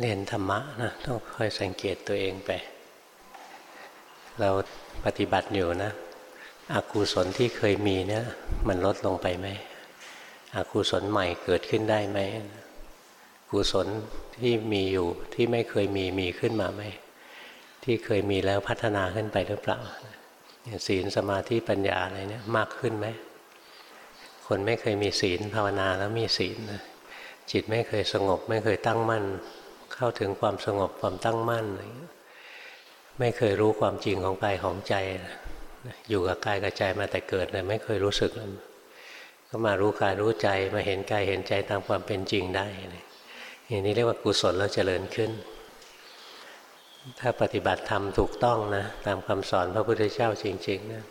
เรียนธรรมะนะต้องคอยสังเกตตัวเองไป เราปฏิบัติอยู่นะอกุศลที่เคยมีเนี่ยมันลดลงไปไหมอกุศลใหม่เกิดขึ้นได้ไหมกุศลที่มีอยู่ที่ไม่เคยมีมีขึ้นมาไหมที่เคยมีแล้วพัฒนาขึ้นไปหรือเปล่าศีลสมาธิปัญญาอะไรเนี่ยมากขึ้นไหมคนไม่เคยมีศีลภาวนาแล้วมีศีลจิตไม่เคยสงบ ไม่เคยตั้งมั่น เข้าถึงความสงบความตั้งมั่น ไม่เคยรู้ความจริงของกายของใจ อยู่กับกายกับใจมาแต่เกิดเลยไม่เคยรู้สึกเลยก็มารู้กายรู้ใจมาเห็นกายเห็นใจตามความเป็นจริงได้อย่างนี้เรียกว่ากุศลเราเจริญขึ้น ถ้าปฏิบัติธรรมถูกต้องนะตามคำสอนพระพุทธเจ้าจริงๆนะ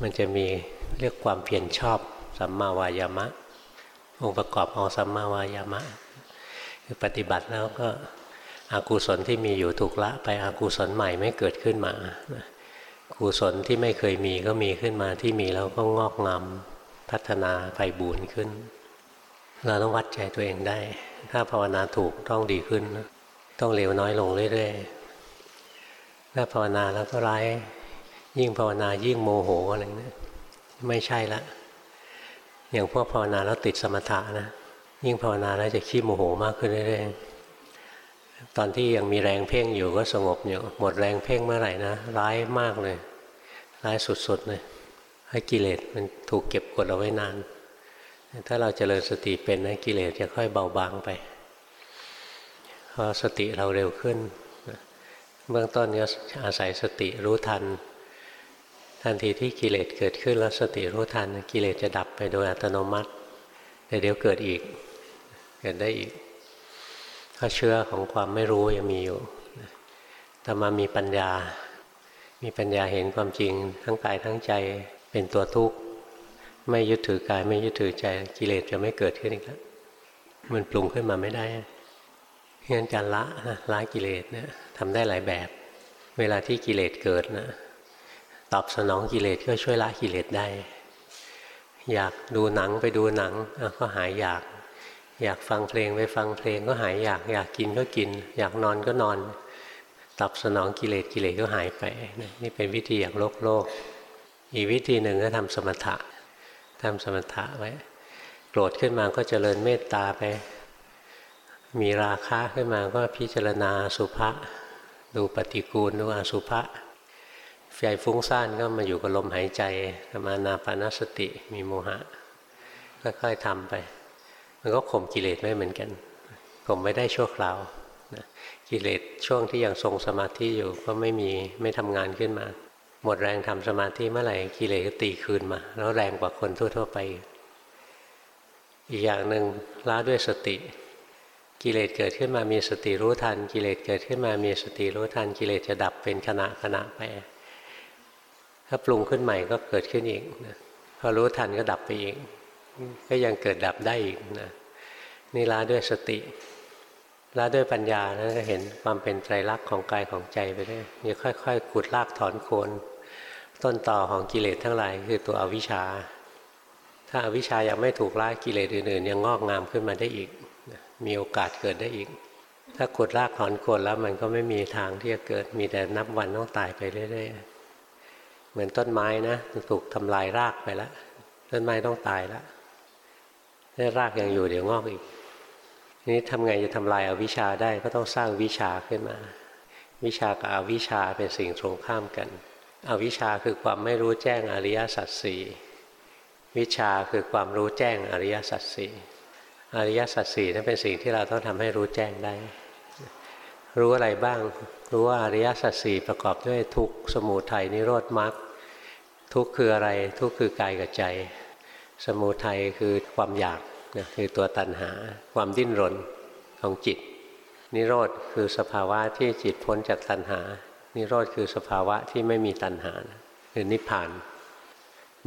มันจะมีเรียกความเพียรชอบสัมมาวายามะ องค์ประกอบของสัมมาวายามะ คือปฏิบัติแล้วก็อากุศลที่มีอยู่ถูกละไปอากุศลใหม่ไม่เกิดขึ้นมากุศลที่ไม่เคยมีก็มีขึ้นมาที่มีแล้วก็งอกงามพัฒนาไปบูรขึ้น เราต้องวัดใจตัวเองได้ ถ้าภาวนาถูกต้องดีขึ้น ต้องเร็วน้อยลงเรื่อยๆถ้าภาวนาแล้วก็ร้ายยิ่งภาวนายิ่งโมโหอะไรเนี่ยไม่ใช่ละอย่างพวกภาวนาแล้วติดสมถะนะ ยิ่งภาวนาแล้วจะขี้โมโหมากขึ้นเรื่อยๆตอนที่ยังมีแรงเพ่งอยู่ก็สงบอยู่หมดแรงเพ่งเมื่อไหร่นะร้ายมากเลย ร้ายสุดๆเลยให้กิเลสมันถูกเก็บกดเอาไว้นาน ถ้าเราจเจริญสติเป็นนะกิเลสจะค่อยเบาบางไปพอสติเราเร็วขึ้นเบื้องต้นก็อาศัยสติรู้ทัน ทันทีที่กิเลสเกิดขึ้นแล้วสติรู้ทันกิเลสจะดับไปโดยอัตโนมัติแต่เดี๋ยวเกิดอีก เกิดได้อีกถ้าเชื้อของความไม่รู้ยังมีอยู่แต่มามีปัญญา มีปัญญาเห็นความจริง ทั้งกายทั้งใจเป็นตัวทุกข์ ไม่ยึดถือกายไม่ยึดถือใจกิเลสจะไม่เกิดขึ้นอีกแล้วมันปรุงขึ้นมาไม่ได้งั้นการละนะละกิเลสเนี่ยทำได้หลายแบบ เวลาที่กิเลสเกิดนะตอบสนองกิเลสก็ช่วยละกิเลสได้ อยากดูหนังไปดูหนังก็หายอยาก อยากฟังเพลงไปฟังเพลงก็หายอยาก อยากกินก็กิน อยากนอนก็นอน ตอบสนองกิเลสกิเลสก็หายไป นี่เป็นวิธีอย่างโลกโลก อีกวิธีหนึ่งก็ทำสมถะทำสมถะไว้โกรธขึ้นมาก็เจริญเมตตาไป มีราคะขึ้นมาก็พิจารณาสุภะดูปฏิกูลดูอสุภะใจฟุ้งซ่านก็มาอยู่กับลมหายใจมานาปานสติมีโมหะค่อยๆทำไป มันก็ข่มกิเลสไม่เหมือนกันข่มไม่ได้ชั่วคราวนะกิเลสช่วงที่ยังทรงสมาธิอยู่ก็ไม่มีไม่ทำงานขึ้นมา หมดแรงทำสมาธิเมื่อไหร่กิเลสก็ตีคืนมา แล้วแรงกว่าคนทั่ว ๆ ไป อีกอย่างหนึ่งละด้วยสติ กิเลสเกิดขึ้นมามีสติรู้ทัน กิเลสเกิดขึ้นมามีสติรู้ทัน กิเลสจะดับเป็นขณะขณะไปถ้าปรุงขึ้นใหม่ก็เกิดขึ้นอีกพอรู้ทันก็ดับไปอีก ก็ยังเกิดดับได้อีกนะนี่ละด้วยสติละด้วยปัญญานะก็เห็นความเป็นไตรลักษณ์ของกายของใจไปได้นี่ค่อยๆขุดลากถอนโคนต้นต่อของกิเลสทั้งหลายคือตัวอวิชชา ถ้าอาวิชชายังไม่ถูกละกิเลสอื่นๆ ยังงอกงามขึ้นมาได้อีก มีโอกาสเกิดได้อีก ถ้าขุดลากถอนโคนแล้วมันก็ไม่มีทางที่จะเกิดมีแต่นับวันต้องตายไปเรื่อยๆเหมือนต้นไม้นะถูกทำลายรากไปแล้วต้นไม้ต้องตายแล้ว ถ้ารากยังอยู่เดี๋ยวงอกอีกนี้ทำไงจะทำลายอาวิชชาได้ก็ต้องสร้างวิชาขึ้นมา วิชากับอวิชาเป็นสิ่งตรงข้ามกัน อวิชาคือความไม่รู้แจ้งอริยสัจสี่วิชาคือความรู้แจ้งอริยสัจสี่อริยสัจสี่นั่นเป็นสิ่งที่เราต้องทำให้รู้แจ้งได้ รู้อะไรบ้าง รู้ว่าอริยสัจสี่ประกอบด้วยทุกสมุทัยนิโรธมรรคทุกคืออะไร ทุกคือกายกับใจ สมุทัยคือความอยากนะคือตัวตัณหา ความดิ้นรนของจิต นิโรธคือสภาวะที่จิตพ้นจากตัณหา นิโรธคือสภาวะที่ไม่มีตัณหาคือนิพพาน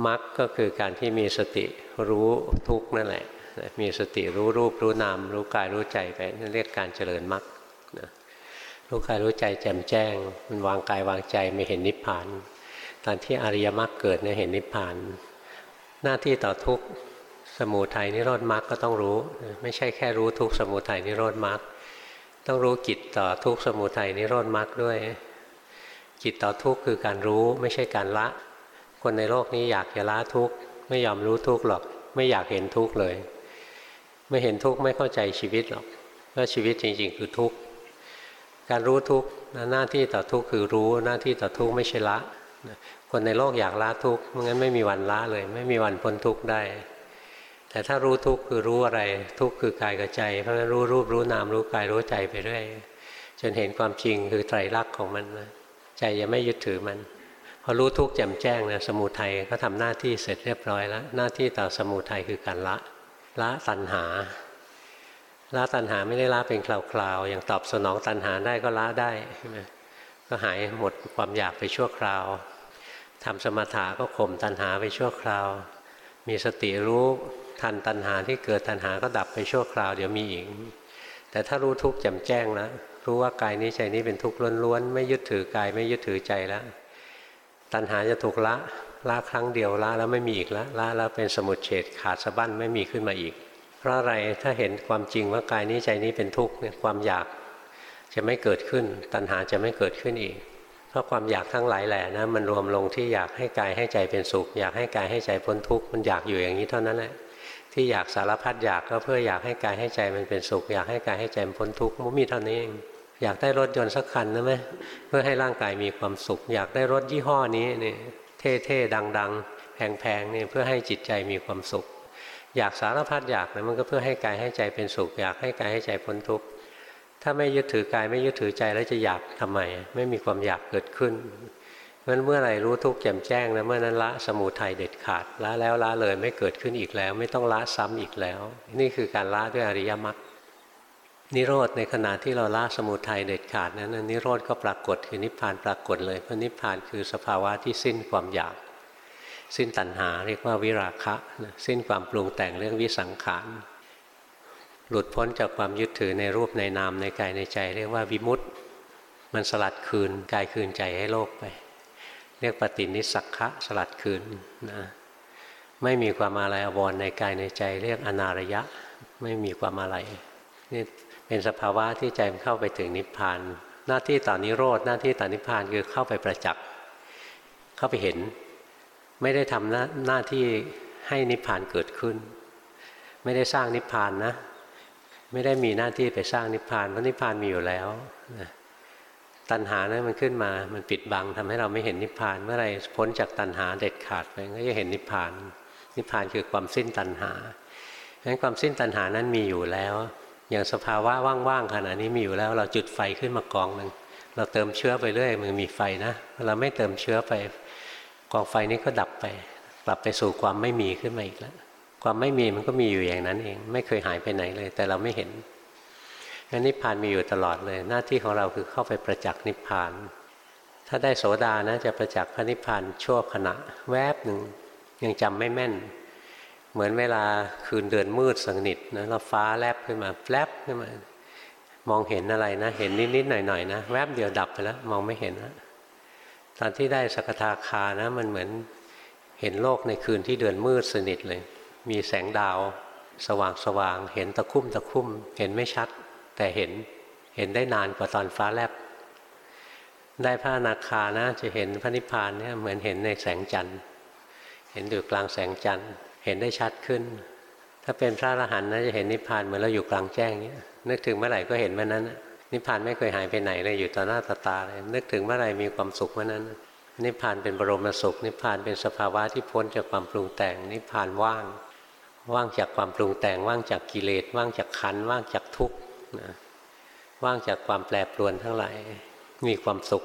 มรรคก็คือการที่มีสติรู้ทุกนั่นแหละ มีสติรู้รูปรู้นาม รู้กายรู้ใจไปนั่นเรียกการเจริญมรรครู้กายรู้ใจแจ่มแจ้ง มันวางกายวางใจไม่เห็นนิพพาน ตอนที่อริยมรรคเกิดเนี่ยเห็นนิพพาน หน้าที่ต่อทุกสมุทัยนิโรธมรรคก็ต้องรู้ ไม่ใช่แค่รู้ทุกสมุทัยนิโรธมรรคต้องรู้กิจต่อทุกสมุทัยนิโรธมรรคด้วย กิจต่อทุกคือการรู้ไม่ใช่การละ คนในโลกนี้อยากจะละทุกไม่ยอมรู้ทุกหรอก ไม่อยากเห็นทุกเลย ไม่เห็นทุกไม่เข้าใจชีวิตหรอกว่าชีวิตจริงๆ คือทุกการรู้ทุกหน้าที่ต่อทุกคือรู้หน้าที่ต่อทุกไม่ใช่ละ คนในโลกอยากละทุกข์ไม่งั้นไม่มีวันละเลย ไม่มีวันพ้นทุกข์ได้ แต่ถ้ารู้ทุกข์คือรู้อะไร ทุกข์คือกายกับใจ เพราะฉะนั้นรู้รูปรู้นามรู้กายรู้ใจไปเรื่อยจนเห็นความจริงคือไตรลักษณ์ของมันนะใจยังไม่ยึดถือมันพอรู้ทุกข์แจ่มแจ้งนะสมุทัยก็ทำหน้าที่เสร็จเรียบร้อยแล้ว หน้าที่ต่อสมุทัยคือการละ ละตัณหาละตัณหาไม่ได้ละเป็นคราวๆอย่างตอบสนองตัณหาได้ก็ละได้ใช่ไหมก็หายหมดความอยากไปชั่วคราว ทำสมถะก็ข่มตัณหาไปชั่วคราว มีสติรู้ทันตัณหาที่เกิดตัณหาก็ดับไปชั่วคราวเดี๋ยวมีอีก แต่ถ้ารู้ทุกข์แจ่มแจ้งแล้วรู้ว่ากายนี้ใจนี้เป็นทุกข์ล้วนๆไม่ยึดถือกายไม่ยึดถือใจแล้ว ตัณหาจะถูกละละครั้งเดียวละแล้วไม่มีอีกละละแล้วเป็นสมุดเฉดขาดสะบั้นไม่มีขึ้นมาอีก เพราะอะไรถ้าเห็นความจริงว่ากายนี้ใจนี้เป็นทุกข์เนี่ยความอยากจะไม่เกิดขึ้น ตัณหาจะไม่เกิดขึ้นอีก เพราะความอยากทั้งหลายแหละนะมันรวมลงที่อยากให้กายให้ใจเป็นสุข อยากให้กายให้ใจพ้นทุกข์มันอยากอยู่อย่างนี้เท่านั้นแหละที่อยากสารพัดอยากก็เพื่ออยากให้กายให้ใจมันเป็นสุข อยากให้กายให้ใจมันพ้นทุกข์มันมีเท่านี้เองอยากได้รถยนต์สักคันนะไหมเพื่อให้ร่างกายมีความสุข อยากได้รถยี่ห้อนี้นี่เท่ๆดัง ๆ แพงๆนี่เพื่อให้จิตใจมีความสุข อยากสารพัดอยากนะมันก็เพื่อให้กายให้ใจเป็นสุข อยากให้กายให้ใจพ้นทุกข์ ถ้าไม่ยึดถือกายไม่ยึดถือใจแล้วจะอยากทำไม ไม่มีความอยากเกิดขึ้นเพราะเมื่อไหร่รู้ทุกข์แจ่มแจ้งนะเมื่อนั้นละสมุทัยเด็ดขาดละแล้วละเลยไม่เกิดขึ้นอีกแล้ว ไม่ต้องละซ้ำอีกแล้ว นี่คือการละด้วยอริยมรรคนิโรธในขณะที่เราละสมุทัยเด็ดขาดนั้นนิโรธก็ปรากฏคือนิพพานปรากฏเลยเพราะนิพพานคือสภาวะที่สิ้นความอยาก สิ้นตัณหาเรียกว่าวิราคะสิ้นความปรุงแต่งเรื่องวิสังขาร หลุดพ้นจากความยึดถือในรูปในนามในกายในใจ เรียกว่าวิมุตต์มันสลัดคืนกายคืนใจให้โลกไป เรียกปฏินิสักะสลัดคืนนะไม่มีความอะไรอวรในกายในใจ เรียกอนารยะ ไม่มีความอะไรนี่เป็นสภาวะที่ใจมันเข้าไปถึงนิพพาน หน้าที่ต่อนนิโรธหน้าที่ต่อนนิพพานคือเข้าไปประจักษ์เข้าไปเห็น ไม่ได้ทำหน้าหน้าที่ให้นิพพานเกิดขึ้น ไม่ได้สร้างนิพพานนะ ไม่ได้มีหน้าที่ไปสร้างนิพพานเพราะนิพพานมีอยู่แล้วตัณหานะั้นมันขึ้นมา มันปิดบังทำให้เราไม่เห็นนิพพาน เมื่อไรพ้นจากตัณหาเด็ดขาดไปก็จะเห็นนิพพาน นิพพานคือความสิ้นตัณหาเฉะนั้นความสิ้นตัณหานั้นมีอยู่แล้ว อย่างสภาวะว่างๆขณะนี้มีอยู่แล้ว เราจุดไฟขึ้นมากองหนึ่งเราเติมเชื้อไปเรื่อยมันมีไฟนะเราไม่เติมเชื้อไปกองไฟนี้ก็ดับไป กลับไปสู่ความไม่มีขึ้นมาอีกแล้ว ความไม่มีมันก็มีอยู่อย่างนั้นเอง ไม่เคยหายไปไหนเลย แต่เราไม่เห็นงั้นนิพพานมีอยู่ตลอดเลย หน้าที่ของเราคือเข้าไปประจักษ์นิพพาน ถ้าได้โสดานะจะประจักษ์พระนิพพานชั่วขณะ แวบหนึ่งยังจำไม่แม่น เหมือนเวลาคืนเดือนมืดสนิทนะเราฟ้าแลบขึ้นมาแลบขึ้นมามองเห็นอะไรนะ เห็นนิดๆหน่อยๆนะแวบเดียวดับไปแล้ว มองไม่เห็นนะตอนที่ได้สกทาคานะ มันเหมือนเห็นโลกในคืนที่เดือนมืดสนิทเลย มีแสงดาว สว่างสว่างเห็นตะคุ่มตะคุ่ม เห็นไม่ชัด แต่เห็นเห็นได้นานกว่าตอนฟ้าแลบได้พระอนาคานะจะเห็นพระนิพพานเนี่ยเหมือนเห็นในแสงจันทร์เห็นอยู่กลางแสงจันทร์เห็นได้ชัดขึ้น ถ้าเป็นพระอรหันต์นะจะเห็นนิพพานเหมือนเราอยู่กลางแจ้งเนี่ยนึกถึงเมื่อไหร่ก็เห็นเมื่อนั้น นิพพานไม่เคยหายไปไหนเลยอยู่ต่อหน้าต่อตาเลยนึกถึงเมื่อไหร่มีความสุขเมื่อนั้น นิพพานเป็นบรมสุข นิพพานเป็นสภาวะที่พ้นจากความปรุงแต่งนิพพานว่าง ว่างจากความปรุงแต่งว่างจากกิเลสว่างจากขันว่างจากทุกข์นะว่างจากความแปรปรวนทั้งหลายมีความสุข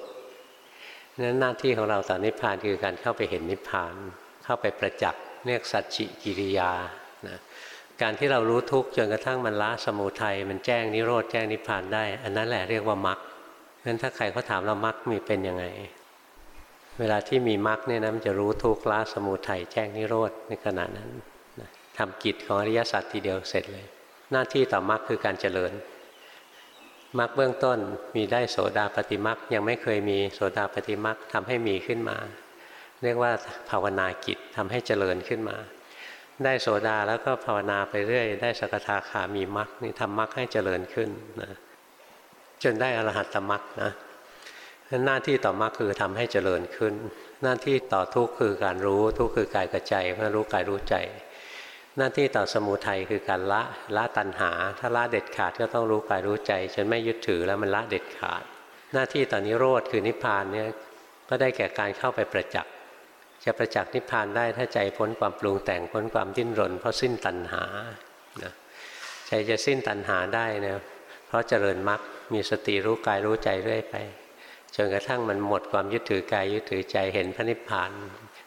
นั้นหน้าที่ของเราต่อนิพพานคือการเข้าไปเห็นนิพพาน เข้าไปประจักษ์เรียกสัจจิกิริยานะการที่เรารู้ทุกข์จนกระทั่งมันละสมุทัยมันแจ้งนิโรธแจ้งนิพพานได้ อันนั้นแหละเรียกว่ามรรคงั้นถ้าใครเขาถามเรามรรคมีเป็นยังไง เวลาที่มีมรรคเนี่ยนะมันจะรู้ทุกข์ละสมุทัยแจ้งนิโรธในขณะนั้น ทำกิจของอริยสัจทีเดียวเสร็จเลย หน้าที่ต่อมรรคคือการเจริญมรรคเบื้องต้นมีได้โสดาปฏิมรรคยังไม่เคยมีโสดาปฏิมรรคทำให้มีขึ้นมา เรียกว่าภาวนากิจทำให้เจริญขึ้นมา ได้โสดาแล้วก็ภาวนาไปเรื่อย ได้สกทาขามีมรรคนี่ทำมรรคให้เจริญขึ้นนะจนได้อรหัตตมรรคนะหน้าที่ต่อมรรคคือทำให้เจริญขึ้น หน้าที่ต่อทุกข์คือการรู้ทุกข์คือกายกับใจเพื่อรู้กายรู้ใจ หน้าที่ต่อสมุทัยคือการละละตัณหา ถ้าละเด็ดขาดก็ต้องรู้กายรู้ใจจนไม่ยึดถือแล้วมันละเด็ดขาด หน้าที่ต่อนนิโรธคือนิพพานเนี่ยก็ได้แก่การเข้าไปประจักษ์จะประจักษ์นิพพานได้ถ้าใจพ้นความปรุงแต่งพ้นความดิ้นรน เพราะสิ้นตัณหานะใจจะสิ้นตัณหาได้เนี่ยเพราะเจริญมรรคมีสติรู้กายรู้ใจเรื่อยไปจนกระทั่งมันหมดความยึดถือกายยึดถือใจเห็นพระนิพพาน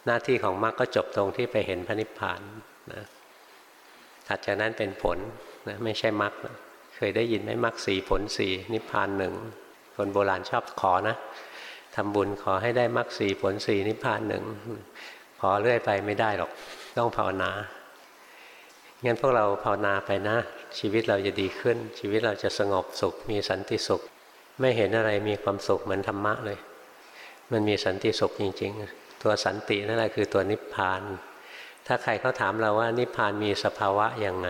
หน้าที่ของมรรคก็จบตรงที่ไปเห็นพระนิพพาน ถัดจากนั้นเป็นผลนะไม่ใช่มรรคเคยได้ยินไหมมรรคสีผลสีนิพพานหนึ่งคนโบราณชอบขอนะทำบุญขอให้ได้มรรคสีผลสีนิพพานหนึ่งขอเรื่อยไปไม่ได้หรอกต้องภาวนางั้นพวกเราภาวนาไปนะ ชีวิตเราจะดีขึ้น ชีวิตเราจะสงบสุข มีสันติสุข ไม่เห็นอะไรมีความสุขเหมือนธรรมะเลย มันมีสันติสุขจริง ๆ ตัวสันตินั่นแหละคือตัวนิพพาน ถ้าใครเขาถามเราว่านิพพานมีสภาวะอย่างไง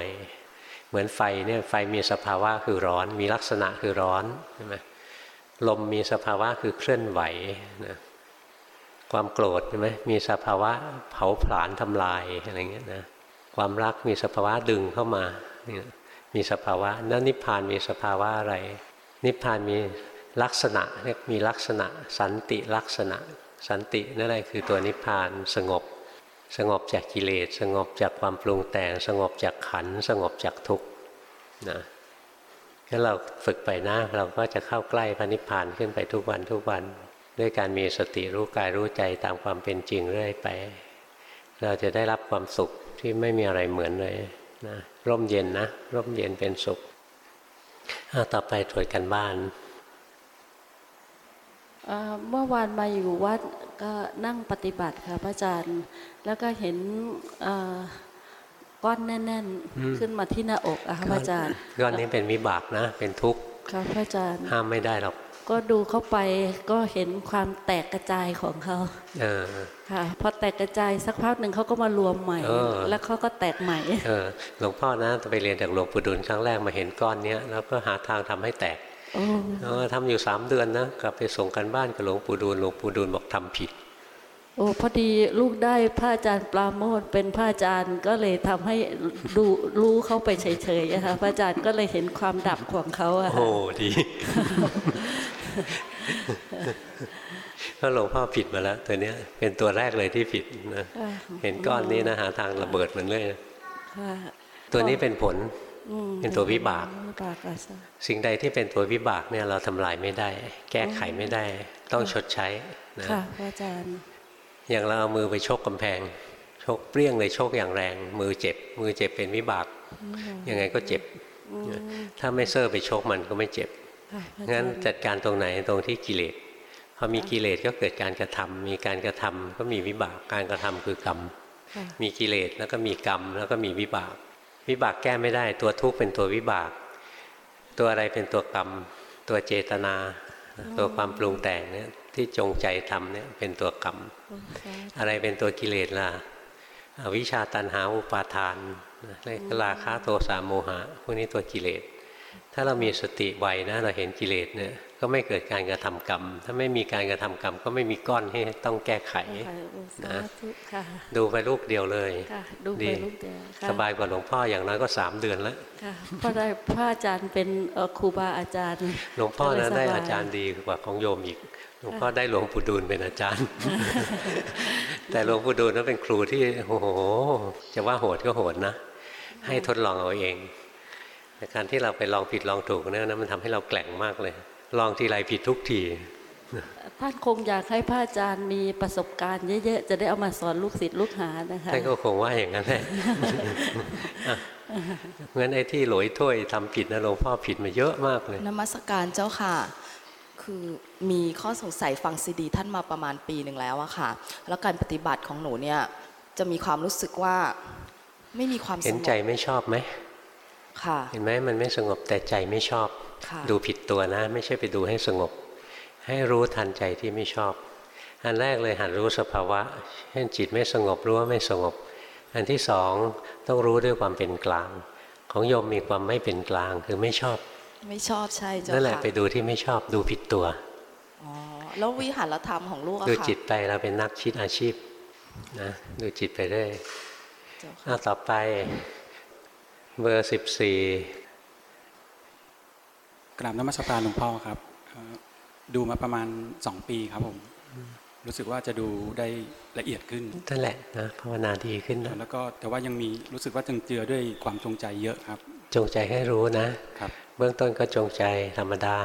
เหมือนไฟเนี่ยไฟมีสภาวะคือร้อน มีลักษณะคือร้อนใช่ไหมลมมีสภาวะคือเคลื่อนไหวนะความโกรธใช่ไหมมีสภาวะเผาผลาญทำลายอะไรเงี้ยนะความรักมีสภาวะดึงเข้ามาเนี่ยมีสภาวะแล้วนิพพานมีสภาวะอะไร นิพพานมีลักษณะเรียกมีลักษณะ สันติลักษณะ สันตินั่นแหละคือตัวนิพพานสงบ สงบจากกิเลส สงบจากความปรุงแต่ง สงบจากขัน สงบจากทุกข์นะงั้นเราฝึกไปนะเราก็จะเข้าใกล้พระนิพพานขึ้นไปทุกวันทุกวัน ด้วยการมีสติรู้กายรู้ใจตามความเป็นจริงเรื่อยไป เราจะได้รับความสุขที่ไม่มีอะไรเหมือนเลยนะร่มเย็นนะร่มเย็นเป็นสุขต่อไปตรวจกันบ้านเมื่อวานมาอยู่วัดก็นั่งปฏิบัติค่ะพระอาจารย์ แล้วก็เห็นก้อนแน่น ๆ ขึ้นมาที่หน้าอกอะค่ะพระอาจารย์ก้อนนี้เป็นวิบากนะ เป็นทุกข์ค่ะพระอาจารย์ห้ามไม่ได้หรอกก็ดูเข้าไปก็เห็นความแตกกระจายของเขาเออค่ะพอแตกกระจายสักพักหนึ่งเขาก็มารวมใหม่เออแล้วเขาก็แตกใหม่เออหลวงพ่อนะไปเรียนจากหลวงปู่ดุลครั้งแรกมาเห็นก้อนเนี้ยแล้วก็หาทางทำให้แตกโอ้เออทำอยู่สามเดือนนะกลับไปส่งกันบ้านกับหลวงปู่ดูลหลวงปู่ดูลบอกทำผิด โอ้พอดีลูกได้พระอาจารย์ปราโมทเป็นพระอาจารย์ก็เลยทำให้ดูรู้เขาไปเฉยๆนะคะพระอาจารย์ก็เลยเห็นความดับของเขาอะค่ะโอ้ดีก็หลวงพ่อผิดมาแล้ว ตัวเนี้ยเป็นตัวแรกเลยที่ผิดนะค่ะเห็นก้อนนี้นะหาทางระเบิดมันเลยค่ะตัวนี้เป็นผลอืมเป็นตัววิบากวิบากอะใช่สิ่งใดที่เป็นตัววิบากเนี่ยเราทำลายไม่ได้ แก้ไขไม่ได้ ต้องชดใช้นะค่ะพระอาจารย์ อย่างเราเอามือไปชกกำแพง ชกเปรี้ยงเลยชกอย่างแรง มือเจ็บ มือเจ็บเป็นวิบาก ยังไงก็เจ็บ ถ้าไม่เซอร์ไปชกมันก็ไม่เจ็บค่ะพระอาจารย์งั้นจัดการตรงไหนตรงที่กิเลสพอมีกิเลสก็เกิดการกระทำมีการกระทำก็มีวิบากการกระทำคือกรรมค่ะมีกิเลสแล้วก็มีกรรมแล้วก็มีวิบาก วิบากแก้ไม่ได้ตัวทุกข์เป็นตัววิบาก ตัวอะไรเป็นตัวกรรม ตัวเจตนา ตัวความปรุงแต่งเนี่ย ที่จงใจทำเนี่ยเป็นตัวกรรม อะไรเป็นตัวกิเลสล่ะอวิชชาตันหาอุปาทานเรียกราคะโทสะโมหะพวกนี้ตัวกิเลส ถ้าเรามีสติไวนะเราเห็นกิเลสเนี่ยก็ไม่เกิดการกระทำกรรม ถ้าไม่มีการกระทำกรรม ก็ไม่มีก้อนให้ต้องแก้ไขค่ะโอ้สาธุค่ะดูไปลูกเดียวเลยค่ะดูไปดีลูกเดียวค่ะสบายกว่าหลวงพ่ออย่างน้อยก็สามเดือนแล้วค่ะเพราะได้พระอาจารย์เป็นเอ่อครูบาอาจารย์ หลวงพ่อก็เลนะยสบได้อาจารย์ดีกว่าของโยมอีกห ลวงพ่อได้หลวงปู่ดูลเป็นอาจารย์ แต่หลวงปู่ดูลนั้นเป็นครูที่โอ้โห จะว่าโหดก็โหดนะ ให้ทดลองเอาเองแต่การที่เราไปลองผิดลองถูกเนี่ยนะมันทำให้เราแกล่งมากเลย ลองทีไรผิดทุกทีท่านคงอยากให้พระอาจารย์มีประสบการณ์เยอะๆ จะได้เอามาสอนลูกศิษย์ลูกหานะคะท่านก็คงว่าอย่างนั้นแหละอะงั้นไอ้ที่หลอยถ้วยทำผิดนะหลวงพ่อผิดมาเยอะมากเลยนมัสการเจ้าค่ะ คือมีข้อสงสัยฟังซีดี ท่านมาประมาณปีหนึ่งแล้วอะค่ะ แล้วการปฏิบัติของหนูเนี่ยจะมีความรู้สึกว่าไม่มีความสเห็นงบใจไม่ชอบไหมค่ะ เห็นไหมมันไม่สงบแต่ใจไม่ชอบค่ะดูผิดตัวนะ ไม่ใช่ไปดูให้สงบ ให้รู้ทันใจที่ไม่ชอบ อันแรกเลยหัดรู้สภาวะ เช่นจิตไม่สงบรู้ว่าไม่สงบ อันที่สองต้องรู้ด้วยความเป็นกลาง ของโยมมีความไม่เป็นกลางคือไม่ชอบ ไม่ชอบใช่เจ้านั่นแหละค่ะไปดูที่ไม่ชอบดูผิดตัวอ๋อแล้ววิหารธรรมของลูกอะดูค่ะจิตไปเราเป็นนักคิดอาชีพนะดูจิตไปเรื่อยเจ้าค่ะอ้าวต่อไปเบอร์สิบสี่กราบนมัสการหลวงพ่อครับเอ่อดูมาประมาณสองปีครับผม รู้สึกว่าจะดูได้ละเอียดขึ้นนั่นแหละนะภาวนาดีขึ้นนะแล้วก็แต่ว่ายังมีรู้สึกว่าจึงเจือด้วยความจงใจเยอะครับ จงใจให้รู้นะครับ เบื้องต้นก็จงใจธรรมดา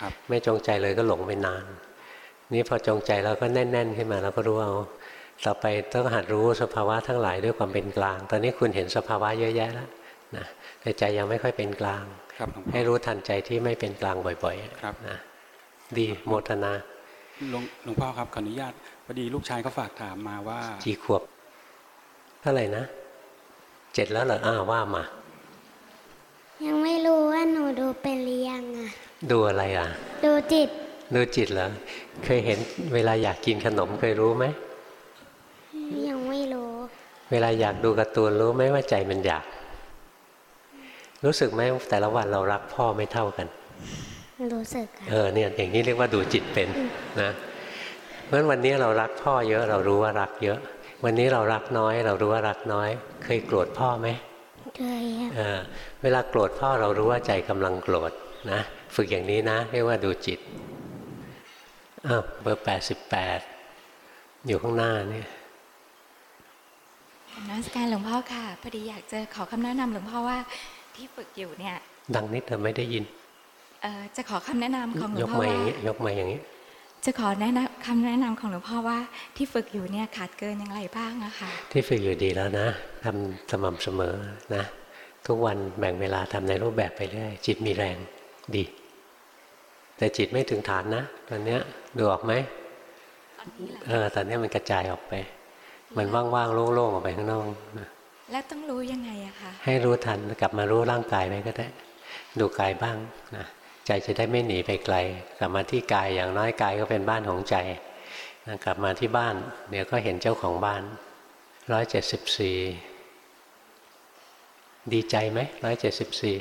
ครับไม่จงใจเลยก็หลงไปนาน นี่พอจงใจเราก็แน่น ๆ ขึ้นมาเราก็รู้เอาต่อไปต้องหัดรู้สภาวะทั้งหลายด้วยความเป็นกลาง ตอนนี้คุณเห็นสภาวะเยอะแยะแล้วนะแต่ใจยังไม่ค่อยเป็นกลางครับหลวงพ่อให้รู้ทันใจที่ไม่เป็นกลางบ่อยครับๆนะดีโมทนาหลวงหลวงพ่อครับขออนุญาตพอดีลูกชายเขาฝากถามมาว่ากี่ขวบเท่าไหร่นะเจ็ดแล้วเหรออ้าวว่ามา ยังไม่รู้ว่าหนูดูเป็นหรือยังอะ ดูอะไรอะ ดูจิต ดูจิตเหรอ เคยเห็นเวลาอยากกินขนมเคยรู้ไหม ยังไม่รู้ เวลาอยากดูการ์ตูนรู้ไหมว่าใจมันอยาก รู้สึกไหมแต่ละวันเรารักพ่อไม่เท่ากัน รู้สึกอะเออเนี่ยอย่างนี้เรียกว่าดูจิตเป็นนะเพราะฉะนั้นวันนี้เรารักพ่อเยอะเรารู้ว่ารักเยอะ วันนี้เรารักน้อย เรารู้ว่ารักน้อย เคยโกรธพ่อไหม เคยครับเออเวลาโกรธพ่อเรารู้ว่าใจกำลังโกรธนะฝึกอย่างนี้นะ เรียกว่าดูจิตอ้าวเบอร์แปดสิบแปดอยู่ข้างหน้าเนี่ยกรรมนมัสการหลวงพ่อค่ะพอดีอยากจะขอคำแนะนำหลวงพ่อว่าที่ฝึกอยู่เนี่ย ดังนิดเธอไม่ได้ยินเอ่อจะขอคำแนะนำของหลวยงกพ่อมาอว่าย่างนี้ยกมาอย่างนี้ จะขอแนะนำคำแนะนำของหลวงพ่อว่าที่ฝึกอยู่เนี่ยขาดเกินอย่างไรบ้างอะค่ะที่ฝึกอยู่ดีแล้วนะทำสม่ำเสมอนะ ทุกวันแบ่งเวลาทำในรูปแบบไปเรื่อยจิตมีแรงดี แต่จิตไม่ถึงฐานนะตอนเนี้ยดูออกไหมตอนนี้แหละเออตอนเนี้ยมันกระจายออกไป มันว่างๆโล่งๆออกไปข้างนอกนะแล้วต้องรู้ยังไงอะคะให้รู้ทันกลับมารู้ร่างกายไปก็ได้ดูกายบ้างนะ ใจจะได้ไม่หนีไปไกล กลับมาที่กายอย่างน้อยกายก็เป็นบ้านของใจนะกลับมาที่บ้านเดี๋ยวก็เห็นเจ้าของบ้านร้อยเจ็ดสิบสี่ดีใจไหมร้อยเจ็ดสิบสี่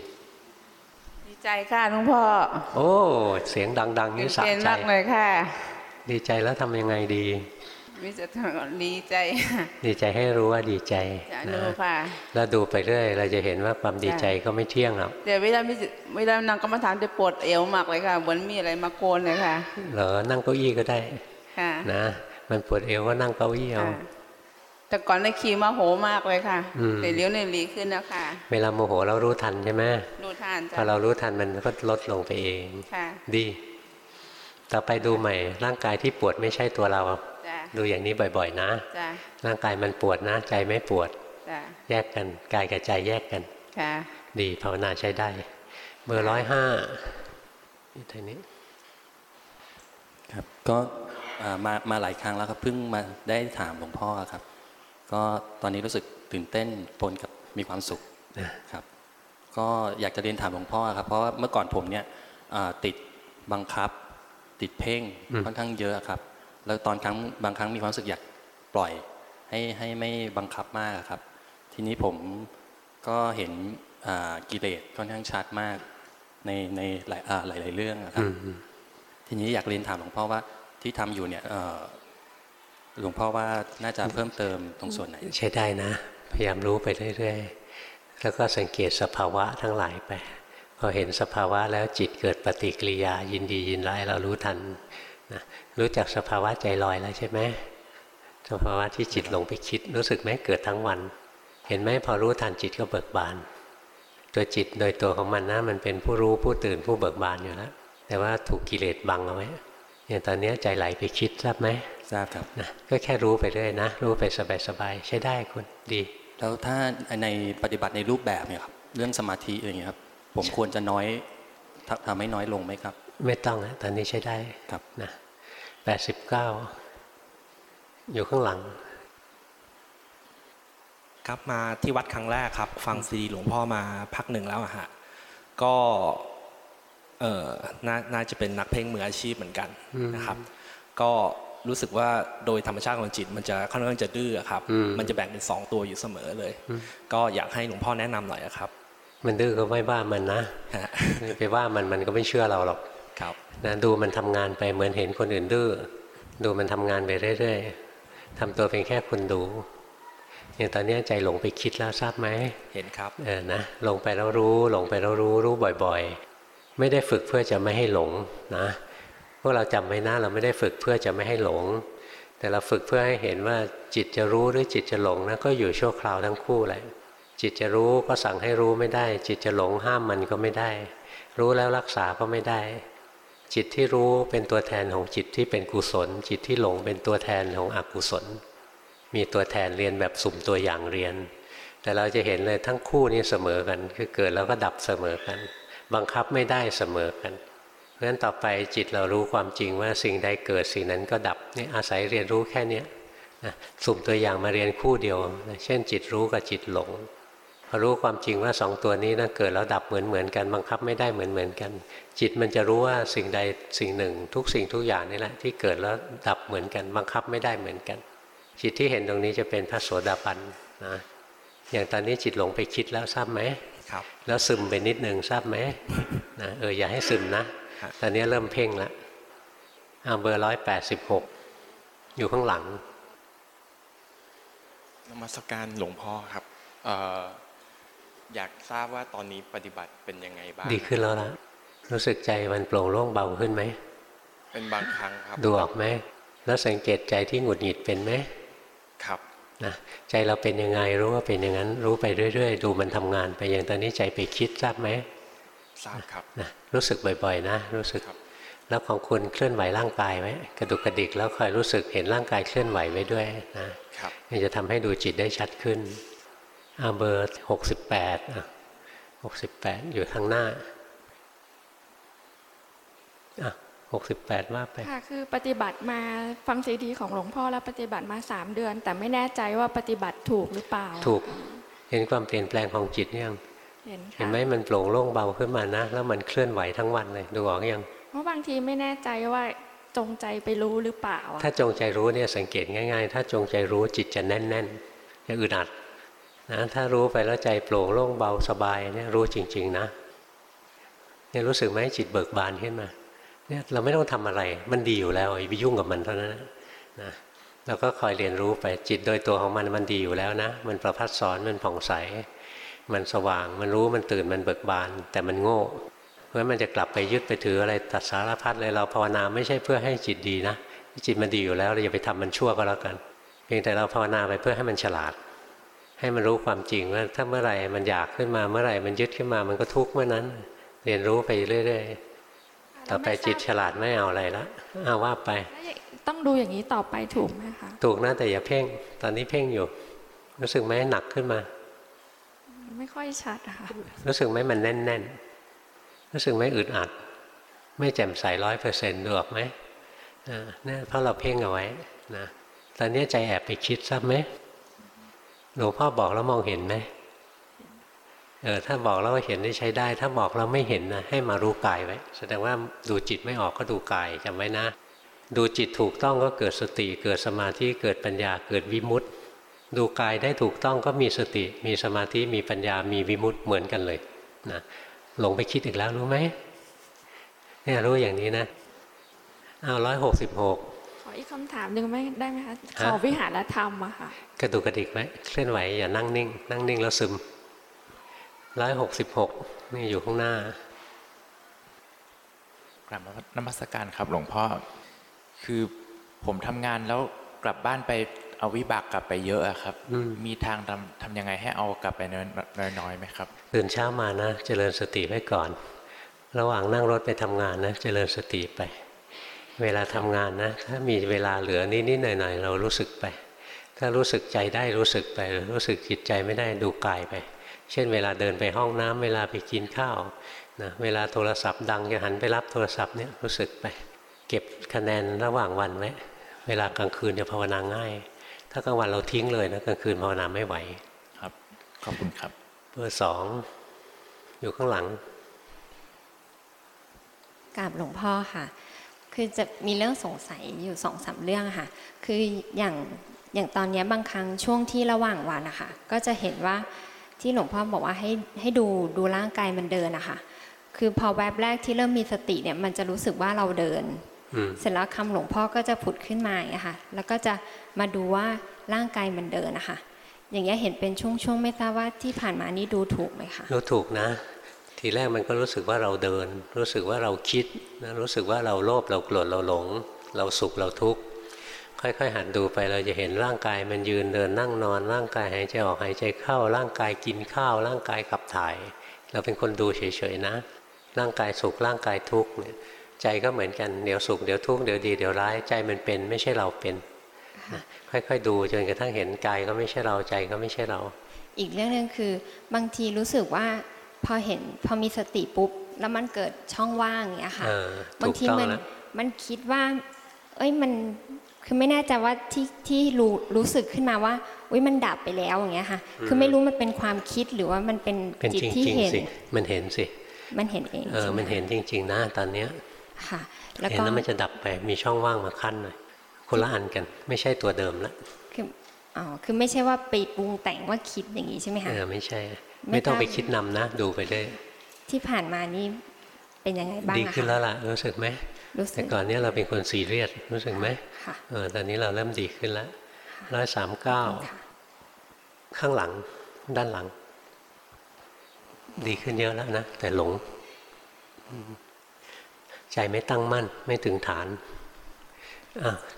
ดีใจค่ะหลวงพ่อ โอ้ เสียงดังๆนี่สะเก่งใจมากเลยค่ะ ดีใจแล้วทำยังไงดี มิจะดีใจ ดีใจให้รู้ว่าดีใจจะนะดูค่ะแล้วดูไปเรื่อย เราจะเห็นว่าความดีใจก็ไม่เที่ยงหรอกแต่เวลามิจะเวลานั่งกรรมฐานจะปวดเอวมากเลยค่ะ เหมือนมีอะไรมาโกนเลยค่ะ เหรอ นั่งเก้าอี้ก็ได้ค่ะนะ มันปวดเอวก็นั่งเก้าอี้เอาค่ะแต่ก่อนในขี่มาโหมากเลยค่ะอืมแต่เลี้ยวในหลีขึ้นแล้วค่ะ เวลาโมโหเรารู้ทันใช่ไหมดูทานพจ้ะอเรารู้ทันมันก็ลดลงไปเองค่ะดี ต่อไปดูใหม่ ร่างกายที่ปวดไม่ใช่ตัวเราจ้ะ ดูอย่างนี้บ่อยๆนะจ้ะร่างกายมันปวดนะ ใจไม่ปวดจ้ะแยกกันกายกับใจแยกกันค่ะดีภาวนาใช้ได้ เบอร์ร้อยห้านี่ทีนี้ครับก็อ่ามามาหลายครั้งแล้วครับเพิ่งมาได้ถามหลวงพ่อครับ ก็ตอนนี้รู้สึกตื่นเต้นปนกับมีความสุขครับ ก็อยากจะเรียนถามหลวงพ่อครับ เพราะว่าเมื่อก่อนผมเนี่ยอ่าติดบังคับ ติดเพ่งอืมค่อนข้างเยอะครับ แล้วตอนครั้งบางครั้งมีความรู้สึกอยากปล่อยให้ให้ไม่บังคับมากครับ ทีนี้ผมก็เห็นอ่ากิเลสค่อนข้างชัดมากในในหลายอ่าหลายๆเรื่องอะครับอืมทีนี้อยากเรียนถามหลวงพ่อว่าที่ทำอยู่เนี่ยเอ่อหลวงพ่อว่าน่าจะเพิ่มเติมตรงส่วนไหน ใช้ได้นะ พยายามรู้ไปเรื่อยๆแล้วก็สังเกตสภาวะทั้งหลายไปพอเห็นสภาวะแล้วจิตเกิดปฏิกิริยายินดียินร้ายเรารู้ทัน นะรู้จักสภาวะใจลอยแล้วใช่ไหมสภาวะที่จิตลงไปคิด รู้สึกไหมเกิดทั้งวัน เห็นไหมพอรู้ทันจิตก็เบิกบาน ตัวจิตโดยตัวของมันนะมันเป็นผู้รู้ผู้ตื่นผู้เบิกบานอยู่แล้วแต่ว่าถูกกิเลสบังเอาไว้อย่างตอนนี้ใจไหลไปคิดทราบไหมทราบครับนะก็แค่รู้ไปเรื่อยนะ รู้ไปสบายๆใช้ได้คุณดี แล้วถ้าในปฏิบัติในรูปแบบเนี่ยครับเรื่องสมาธิอะไรอย่างเงี้ยครับผมควรจะน้อยทำทำให้น้อยลงไหมครับ ไม่ต้องนะตอนนี้ใช้ได้ครับนะแปดสิบเก้าอยู่ข้างหลัง ครับมาที่วัดครั้งแรกครับ ฟังซีดีหลวงพ่อมาพักหนึ่งแล้วอะฮะก็เออนาน่าจะเป็นนักเพ่งมืออาชีพเหมือนกันอืมนะครับ ก็รู้สึกว่าโดยธรรมชาติของจิต มันจะค่อนข้างจะดื้อครับอืมมันจะแบ่งเป็นสองตัวอยู่เสมอเลย ก็อยากให้หลวงพ่อแนะนำหน่อยอะครับ มันดื้อก็ไม่ว่ามันนะฮะไปว่ามันมันก็ไม่เชื่อเราหรอก ครับนะดูมันทำงานไปเหมือนเห็นคนอื่นดื้อดูมันทำงานไปเรื่อยๆทำตัวเป็นแค่คนดูอย่างตอนเนี้ยใจหลงไปคิดแล้วทราบไหมเห็นครับเออนะหลงไปแล้วรู้หลงไปแล้วรู้รู้บ่อยๆ ไม่ได้ฝึกเพื่อจะไม่ให้หลงนะพวกเราจำไว้นะเราไม่ได้ฝึกเพื่อจะไม่ให้หลง แต่เราฝึกเพื่อให้เห็นว่าจิตจะรู้หรือจิตจะหลงนะก็อยู่ชั่วคราวทั้งคู่แหละจิตจะรู้ก็สั่งให้รู้ไม่ได้ จิตจะหลงห้ามมันก็ไม่ได้ รู้แล้วรักษาก็ไม่ได้ จิตที่รู้เป็นตัวแทนของจิตที่เป็นกุศล จิตที่หลงเป็นตัวแทนของอกุศล มีตัวแทนเรียนแบบสุ่มตัวอย่างเรียน แต่เราจะเห็นเลยทั้งคู่นี้เสมอกันคือเกิดแล้วก็ดับเสมอกัน บังคับไม่ได้เสมอกันเพราะฉะนั้นต่อไปจิตเรารู้ความจริงว่าสิ่งใดเกิดสิ่งนั้นก็ดับนี่อาศัยเรียนรู้แค่นี้นะสุ่มตัวอย่างมาเรียนคู่เดียวนะเช่น จิตรู้กับจิตหลงพอรู้ความจริงว่าสองตัวนี้นะเกิดแล้วดับเหมือนเหมือนกันบังคับไม่ได้เหมือนเหมือนกัน จิตมันจะรู้ว่าสิ่งใดสิ่งหนึ่ง ทุกสิ่งทุกอย่างนี่แหละที่เกิดแล้วดับเหมือนกัน บังคับไม่ได้เหมือนกัน จิตที่เห็นตรงนี้จะเป็นพระโสดาบันนะอย่างตอนนี้จิตหลงไปคิดแล้วทราบไหมครับ แล้วซึมไปนิดหนึ่งทราบไหมนะเอออย่าให้ซึมนะฮะตอนนี้เริ่มเพ่งแล้วเอาเบอร์ร้อยแปดสิบหกอยู่ข้างหลังนมัสการหลวงพ่อครับเอ่ออยากทราบว่าตอนนี้ปฏิบัติเป็นยังไงบ้าง ดีขึ้นแล้วละ รู้สึกใจมันโปร่งโล่งเบาขึ้นไหม เป็นบางครั้งครับ ดูออกไหม แล้วสังเกตใจที่หงุดหงิดเป็นไหม ครับนะใจเราเป็นยังไงรู้ว่าเป็นอย่างนั้น รู้ไปเรื่อยๆ ดูมันทำงานไปอย่างตอนนี้ใจไปคิดทราบไหมทราบครับนะรู้สึกบ่อยๆ นะ รู้สึกครับแล้วของคุณเคลื่อนไหวร่างกายไหมกระดุกกระดิกแล้วคอยรู้สึกเห็นร่างกายเคลื่อนไหวไว้ด้วยนะครับนี่จะทำให้ดูจิตได้ชัดขึ้นเอาเบอร์หกสิบแปดอะหกสิบแปดอยู่ทางหน้า อะหกสิบแปดว่าไปค่ะคือปฏิบัติมาฟังซีดีของหลวงพ่อแล้วปฏิบัติมาสามเดือน แต่ไม่แน่ใจว่าปฏิบัติถูกหรือเปล่า ถูกเห็นความเปลี่ยนแปลงของจิตยังเห็นเห็นค่ะไหมมันโปร่งโล่งเบาขึ้นมานะ แล้วมันเคลื่อนไหวทั้งวันเลยดูออกยัง เพราะบางทีไม่แน่ใจว่าจงใจไปรู้หรือเปล่าอะถ้าจงใจรู้เนี่ยสังเกตง่าย ๆ ถ้าจงใจรู้จิตจะแน่นๆจะอึดอัดนะถ้ารู้ไปแล้วใจโปร่งโล่งเบาสบายเนี่ยรู้จริง ๆ นะเนี่ยรู้สึกไหมจิตเบิกบานขึ้นมา เนี่ยเราไม่ต้องทำอะไร มันดีอยู่แล้วอย่าไปยุ่งกับมันเท่านั้นนะเราก็คอยเรียนรู้ไปจิตโดยตัวของมันมันดีอยู่แล้วนะ มันประพัดสอนมันผ่องใส มันสว่างมันรู้มันตื่นมันเบิกบาน แต่มันโง่เพราะฉะนั้นมันจะกลับไปยึดไปถืออะไรตัดสารพัดเลยเราภาวนาไม่ใช่เพื่อให้จิตดีนะจิตมันดีอยู่แล้วเราอย่าไปทำมันชั่วก็แล้วกัน เพียงแต่เราภาวนาไปเพื่อให้มันฉลาด ให้มันรู้ความจริงว่าถ้าเมื่อไหร่มันอยากขึ้นมาเมื่อไหร่มันยึดขึ้นมามันก็ทุกข์เมื่อนั้น เรียนรู้ไปเรื่อยๆ ต่อไปจิตฉลาดไม่เอาอะไรละเอาว่าไปแล้วอย่างต้องดูอย่างนี้ต่อไปถูกไหมคะ ถูกนะแต่อย่าเพ่ง ตอนนี้เพ่งอยู่ รู้สึกไหมหนักขึ้นมา ไม่ค่อยชัดอะค่ะ รู้สึกไหมมันแน่นๆ รู้สึกไหมอึดอัด ไม่แจ่มใสร้อยเปอร์เซ็นต์ดูออกไหมอ่าเนี่ยเพราะเราเพ่งเอาไว้นะ ตอนนี้ใจแอบไปคิดทราบไหมหลวงพ่อบอกแล้วมองเห็นไหม เออถ้าบอกแล้วเห็นได้ใช้ได้ ถ้าบอกเราไม่เห็นนะให้มารู้กายไว้ แสดงว่าดูจิตไม่ออกก็ดูกายจำไว้นะ ดูจิตถูกต้องก็เกิดสติ เกิดสมาธิเกิดปัญญาเกิดวิมุตติดูกายได้ถูกต้องก็มีสติ มีสมาธิมีปัญญามีวิมุตติเหมือนกันเลยนะหลงไปคิดอีกแล้วรู้ไหมเนี่ยรู้อย่างนี้นะเอาร้อยหกสิบหกขออีกคำถามหนึ่งไม่ได้ไหมคะฮะขอวิหารธรรมอะค่ะกระดุกกระดิกไว้เคลื่อนไหวอย่านั่งนิ่ง นั่งนิ่งแล้วซึม ร้อยหกสิบหกนี่อยู่ข้างหน้ากลับนมัสการครับหลวงพ่อ คือผมทำงานแล้วกลับบ้านไปเอาวิบากกลับไปเยอะอะครับอืมมีทางทำทำยังไงให้เอากลับไปน้อยๆไหมครับ ตื่นเช้ามานะเจริญสติไว้ก่อน ระหว่างนั่งรถไปทำงานนะเจริญสติไป เวลาทำงานนะ ถ้ามีเวลาเหลือนิดๆหน่อยๆเรารู้สึกไป ถ้ารู้สึกใจได้รู้สึกไป รู้สึกจิตใจไม่ได้ดูกายไป เช่นเวลาเดินไปห้องน้ำเวลาไปกินข้าวนะเวลาโทรศัพท์ดังจะหันไปรับโทรศัพท์เนี่ยรู้สึกไป เก็บคะแนนระหว่างวันไว้เวลากลางคืนจะภาวนาง่าย ถ้ากลางวันเราทิ้งเลยนะกลางคืนภาวนาไม่ไหวครับขอบคุณครับเบอร์สองอยู่ข้างหลังกราบหลวงพ่อค่ะ คือจะมีเรื่องสงสัยอยู่สองสามเรื่องค่ะ คืออย่างอย่างตอนเนี้ยบางครั้งช่วงที่ระหว่างวันนะคะก็จะเห็นว่า ที่หลวงพ่อบอกว่าให้ให้ดูดูร่างกายมันเดินอะค่ะคือพอแวบแรกที่เริ่มมีสติเนี่ยมันจะรู้สึกว่าเราเดินอืมเสร็จแล้วคำหลวงพ่อก็จะผุดขึ้นมาอย่างเงี้ยค่ะแล้วก็จะมาดูว่าร่างกายมันเดินนะคะอย่างเงี้ยเห็นเป็นช่วงๆไม่ทราบว่าที่ผ่านมานี่ดูถูกไหมคะรู้ถูกนะ ทีแรกมันก็รู้สึกว่าเราเดิน รู้สึกว่าเราคิดนะรู้สึกว่าเราโลภเราโกรธเราหลง เราสุขเราทุกข์ ค่อยๆ หัดดูไปเราจะเห็นร่างกายมันยืนเดินนั่งนอน ร่างกายหายใจออกหายใจเข้า ร่างกายกินข้าว ร่างกายขับถ่าย เราเป็นคนดูเฉยๆนะ ร่างกายสุขร่างกายทุกข์เนี่ยใจก็เหมือนกันเดี๋ยวสุขเดี๋ยวทุกข์เดี๋ยวดีเดี๋ยวร้ายใจมันเป็นไม่ใช่เราเป็นนะค่อยๆดูจนกระทั่งเห็นกายก็ไม่ใช่เราใจก็ไม่ใช่เรา อีกเรื่องหนึงคือบางทีรู้สึกว่าพอเห็นพอมีสติปุ๊บแล้วมันเกิดช่องว่างอย่างเงี้ยค่ะเออบางทีถูกต้องมันแล้วมันคิดว่า เอ้ยมัน คือไม่แน่ใจว่าที่ที่รู้รู้สึกขึ้นมาว่าอุ้ยมันดับไปแล้วอย่างเงี้ยค่ะ คือไม่รู้มันเป็นความคิดหรือว่ามันเป็นเป็นจิตจริงที่จริงเห็นสิมันเห็นสิ มันเห็นเองเออใช่ไหมันเห็นจริง ๆ นะตอนเนี้ยค่ะแล้วเห็นก็แล้วมันจะดับไปมีช่องว่างมาขั้นหน่อยคนละอันกัน ไม่ใช่ตัวเดิมละคืออ๋อคือไม่ใช่ว่าไปปรุงแต่งว่าคิดอย่างนี้ใช่ไหมคะเออไม่ใช่ ไม่ไม่ต้องไปทราบคิดนำนะ ดูไปเลยที่ผ่านมานี่ เป็นยังไงบ้างดีอะขึ้นคะแล้วล่ะรู้สึกไหมรู้สึแต่กก่อนเนี้ยเราเป็นคนซีเรียสรู้สึกไหมค่ะเออตอนนี้เราเริ่มดีขึ้นแล้วร้อยสามเก้าข้างหลังด้านหลัง ดีขึ้นเยอะแล้วนะแต่หลงอืมใจไม่ตั้งมั่นไม่ถึงฐานอะ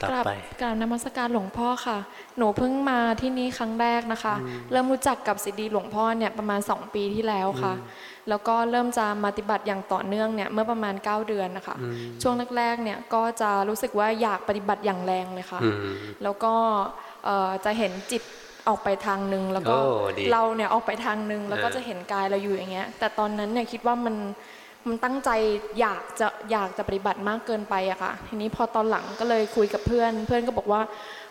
ต่อกราบไปกราบนมัสการหลวงพ่อค่ะ หนูเพิ่งมาที่นี่ครั้งแรกนะคะ เริ่มรู้จักกับซีดีหลวงพ่อเนี่ยประมาณ 2 ปีที่แล้วค่ะ แล้วก็เริ่มจะมาปฏิบัติอย่างต่อเนื่องเนี่ยเมื่อประมาณ 9 เดือนนะคะอืมช่วงแรกๆเนี่ยก็จะรู้สึกว่าอยากปฏิบัติอย่างแรงเลยค่ะอืมแล้วก็เอ่อจะเห็นจิตออกไปทางหนึ่งแล้วก็โอ้ดีเราเนี่ยออกไปทางหนึ่งแล้วก็เออจะเห็นกายเราอยู่อย่างเงี้ย แต่ตอนนั้นเนี่ยคิดว่ามัน มันตั้งใจอยากจะอยากจะปฏิบัติมากเกินไปอะค่ะ ทีนี้พอตอนหลังก็เลยคุยกับเพื่อน เพื่อนก็บอกว่า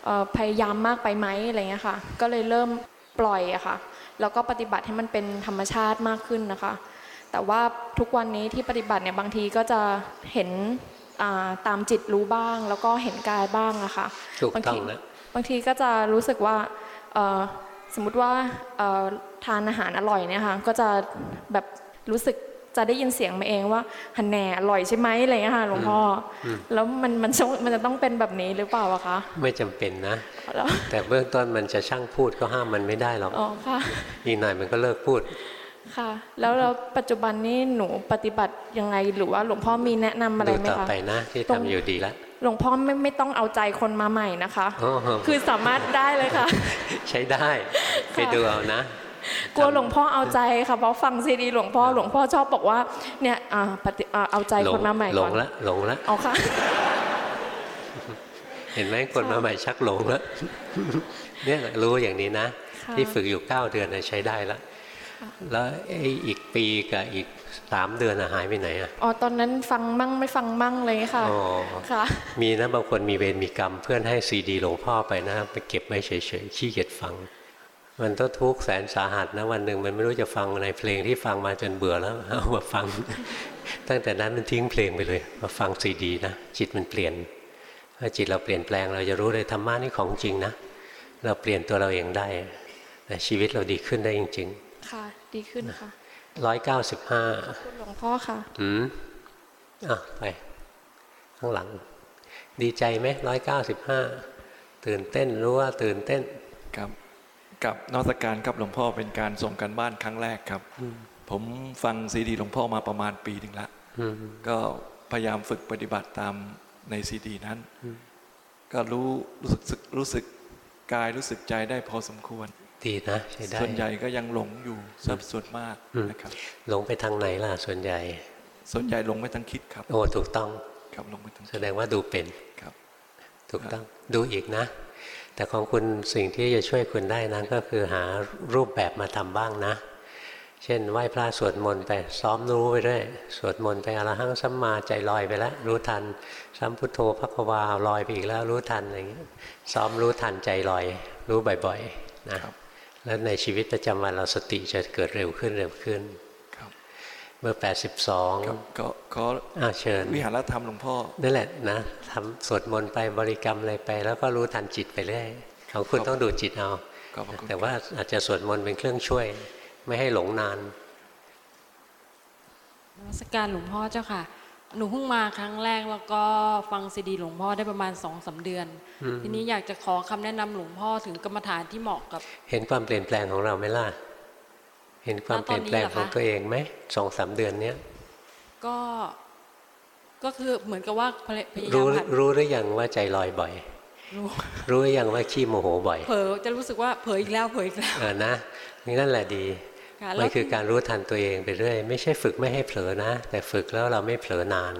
เอ่อพยายามมากไปไหมอะไรเงี้ยค่ะ ก็เลยเริ่มปล่อยอะค่ะ แล้วก็ปฏิบัติให้มันเป็นธรรมชาติมากขึ้นนะคะ แต่ว่าทุกวันนี้ที่ปฏิบัติเนี่ยบางทีก็จะเห็นอ่าตามจิตรู้บ้าง แล้วก็เห็นกายบ้างอะค่ะถูกบางต้องทีแล้วบางทีก็จะรู้สึกว่าเอ่อสมมุติว่าเอ่อทานอาหารอร่อยเนี่ยค่ะก็จะแบบรู้สึก จะได้ยินเสียงมาเองว่าหันแหน่อร่อยใช่ไหมอะไรอย่างเงี้ยค่ะหลวงพ่ออมแล้วมันมันจะมันจะต้องเป็นแบบนี้หรือเปล่าอะคะไม่จำเป็นนะแล้วแต่เบื้องต้นมันจะช่างพูดก็ห้ามมันไม่ได้หรอกอ๋อค่ะอีกหน่อยมันก็เลิกพูดค่ะ แล้วแล้วปัจจุบันนี้หนูปฏิบัติยังไงหรือว่าหลวงพ่อมีแนะนำอะไรดูไหมต่อคะไปนะที่ตรงทำอยู่ดีแล้วหลวงพ่อไม่ไม่ต้องเอาใจคนมาใหม่นะคะโอ้โหคือสามารถได้เลยค่ะ ใช้ได้ไปดูเอานะ กลัวหลวงพ่อเอาใจค่ะเพราะฟังซีดีหลวงพ่อหลวงพ่อชอบบอกว่าเนี่ยอ่าปฏิอ่าเอาใจหลคงนมาใหม่หลก่องนละหลงละเอาค่ะ เห็นไหมคนมาใหม่ชักหลงแล้วเนี่ยแหละรู้อย่างนี้นะค่ะที่ฝึกอยู่เก้าเดือนนะใช้ได้แล้วแล้วไอ้อีกปีกับอีกสามเดือนอะหายไปไหนอะอ๋อตอนนั้นฟังมั่งไม่ฟังมั่งเลยค่ะอ๋อค่ะ มีนะบางคนมีเวรมีกรรม เพื่อนให้ซีดีหลวงพ่อไปนะ ไปเก็บไว้เฉยๆขี้เกียจฟัง มันต้องทุกข์แสนสาหัสนะวันหนึ่งมันไม่รู้จะฟังในเพลงที่ฟังมาจนเบื่อแล้วเอามาฟัง ตั้งแต่นั้นมันทิ้งเพลงไปเลย มาฟังซีดีนะจิตมันเปลี่ยนถ้าจิตเราเปลี่ยนแปลงเราจะรู้เลยธรรมะนี่ของจริงนะเราเปลี่ยนตัวเราเองได้แต่ชีวิตเราดีขึ้นได้จริงค่ะ ดีขึ้นค่ะๆร้อยเก้าสิบห้าคุณหลวงพ่อค่ะอืมอะไป ข้างหลัง ดีใจไหมร้อยเก้าสิบห้าตื่นเต้นรู้ว่าตื่นเต้นครับ กับนอกการกับหลวงพ่อเป็นการส่งกันบ้านครั้งแรกครับอืมผมฟังซีดีหลวงพ่อมาประมาณปีหนึ่งละอืมก็พยายามฝึกปฏิบัติตามในซีดีนั้นอืมก็รู้รู้สึกรู้สึกกายรู้สึกใจได้พอสมควรดีนะใช้ได้ส่วนใหญ่ก็ยังหลงอยู่สับส่วนมากอืมนะครับหลงไปทางไหนล่ะส่วนใหญ่ ส่วนใหญ่หลงไม่ทั้งคิดครับ โอ้ถูกต้องครับหลงไม่ทั้งแสดงว่าดูเป็นครับ ถูกต้องดูอีกนะ แต่ของคุณสิ่งที่จะช่วยคุณได้นั้นก็คือหารูปแบบมาทำบ้างนะ เช่นไหว้พระสวดมนต์ไปซ้อมรู้ไปเรื่อยสวดมนต์ไปอรหังสัมมาใจลอยไปแล้วรู้ทันสัมพุทโธพระควาลอยไปอีกแล้วรู้ทันอะไรเงี้ยซ้อมรู้ทันใจลอย รู้บ่อยๆนะแล้วในชีวิตประจำวันเราสติจะเกิดเร็วขึ้นเร็วขึ้น ครับเมื่อ82ครับก็ขออ้าวเชิญ วิหารธรรมหลวงพ่อนั่นแหละนะทำสวดมนต์ไปบริกรรมอะไรไป แล้วก็รู้ทันจิตไปเรื่อยของคุณต้องดูจิตเอาขอบพระคุณแต่ว่าอาจจะสวดมนต์เป็นเครื่องช่วย ไม่ให้หลงนานนมัสการหลวงพ่อเจ้าค่ะ หนูเพิ่งมาครั้งแรกแล้วก็ฟังซีดีหลวงพ่อได้ประมาณสองสาเดือนอืมทีนี้อยากจะขอคำแนะนำหลวงพ่อถึงกรรมฐานที่เหมาะกับ เห็นความเปลี่ยนแปลงของเราไหมล่ะ เห็นความณเปตอนลี่ยนแปลงนี้เหรอคะของตัวเองไหมสองสามเดือนเนี้ยก็ก็คือเหมือนกับว่าพยพยายารู้มหัดรู้หรือยังว่าใจลอยบ่อย รู้รู้หรือยังว่าขี้โมโหบ่อย เผลอจะรู้สึกว่าเผลออีกแล้วเผลออีกแล้วเออนะนี่นั่นแหละดีค่ะมัแล้นวคือการรู้ทันตัวเองไปเรื่อย ไม่ใช่ฝึกไม่ให้เผลอนะ แต่ฝึกแล้วเราไม่เผลอนาน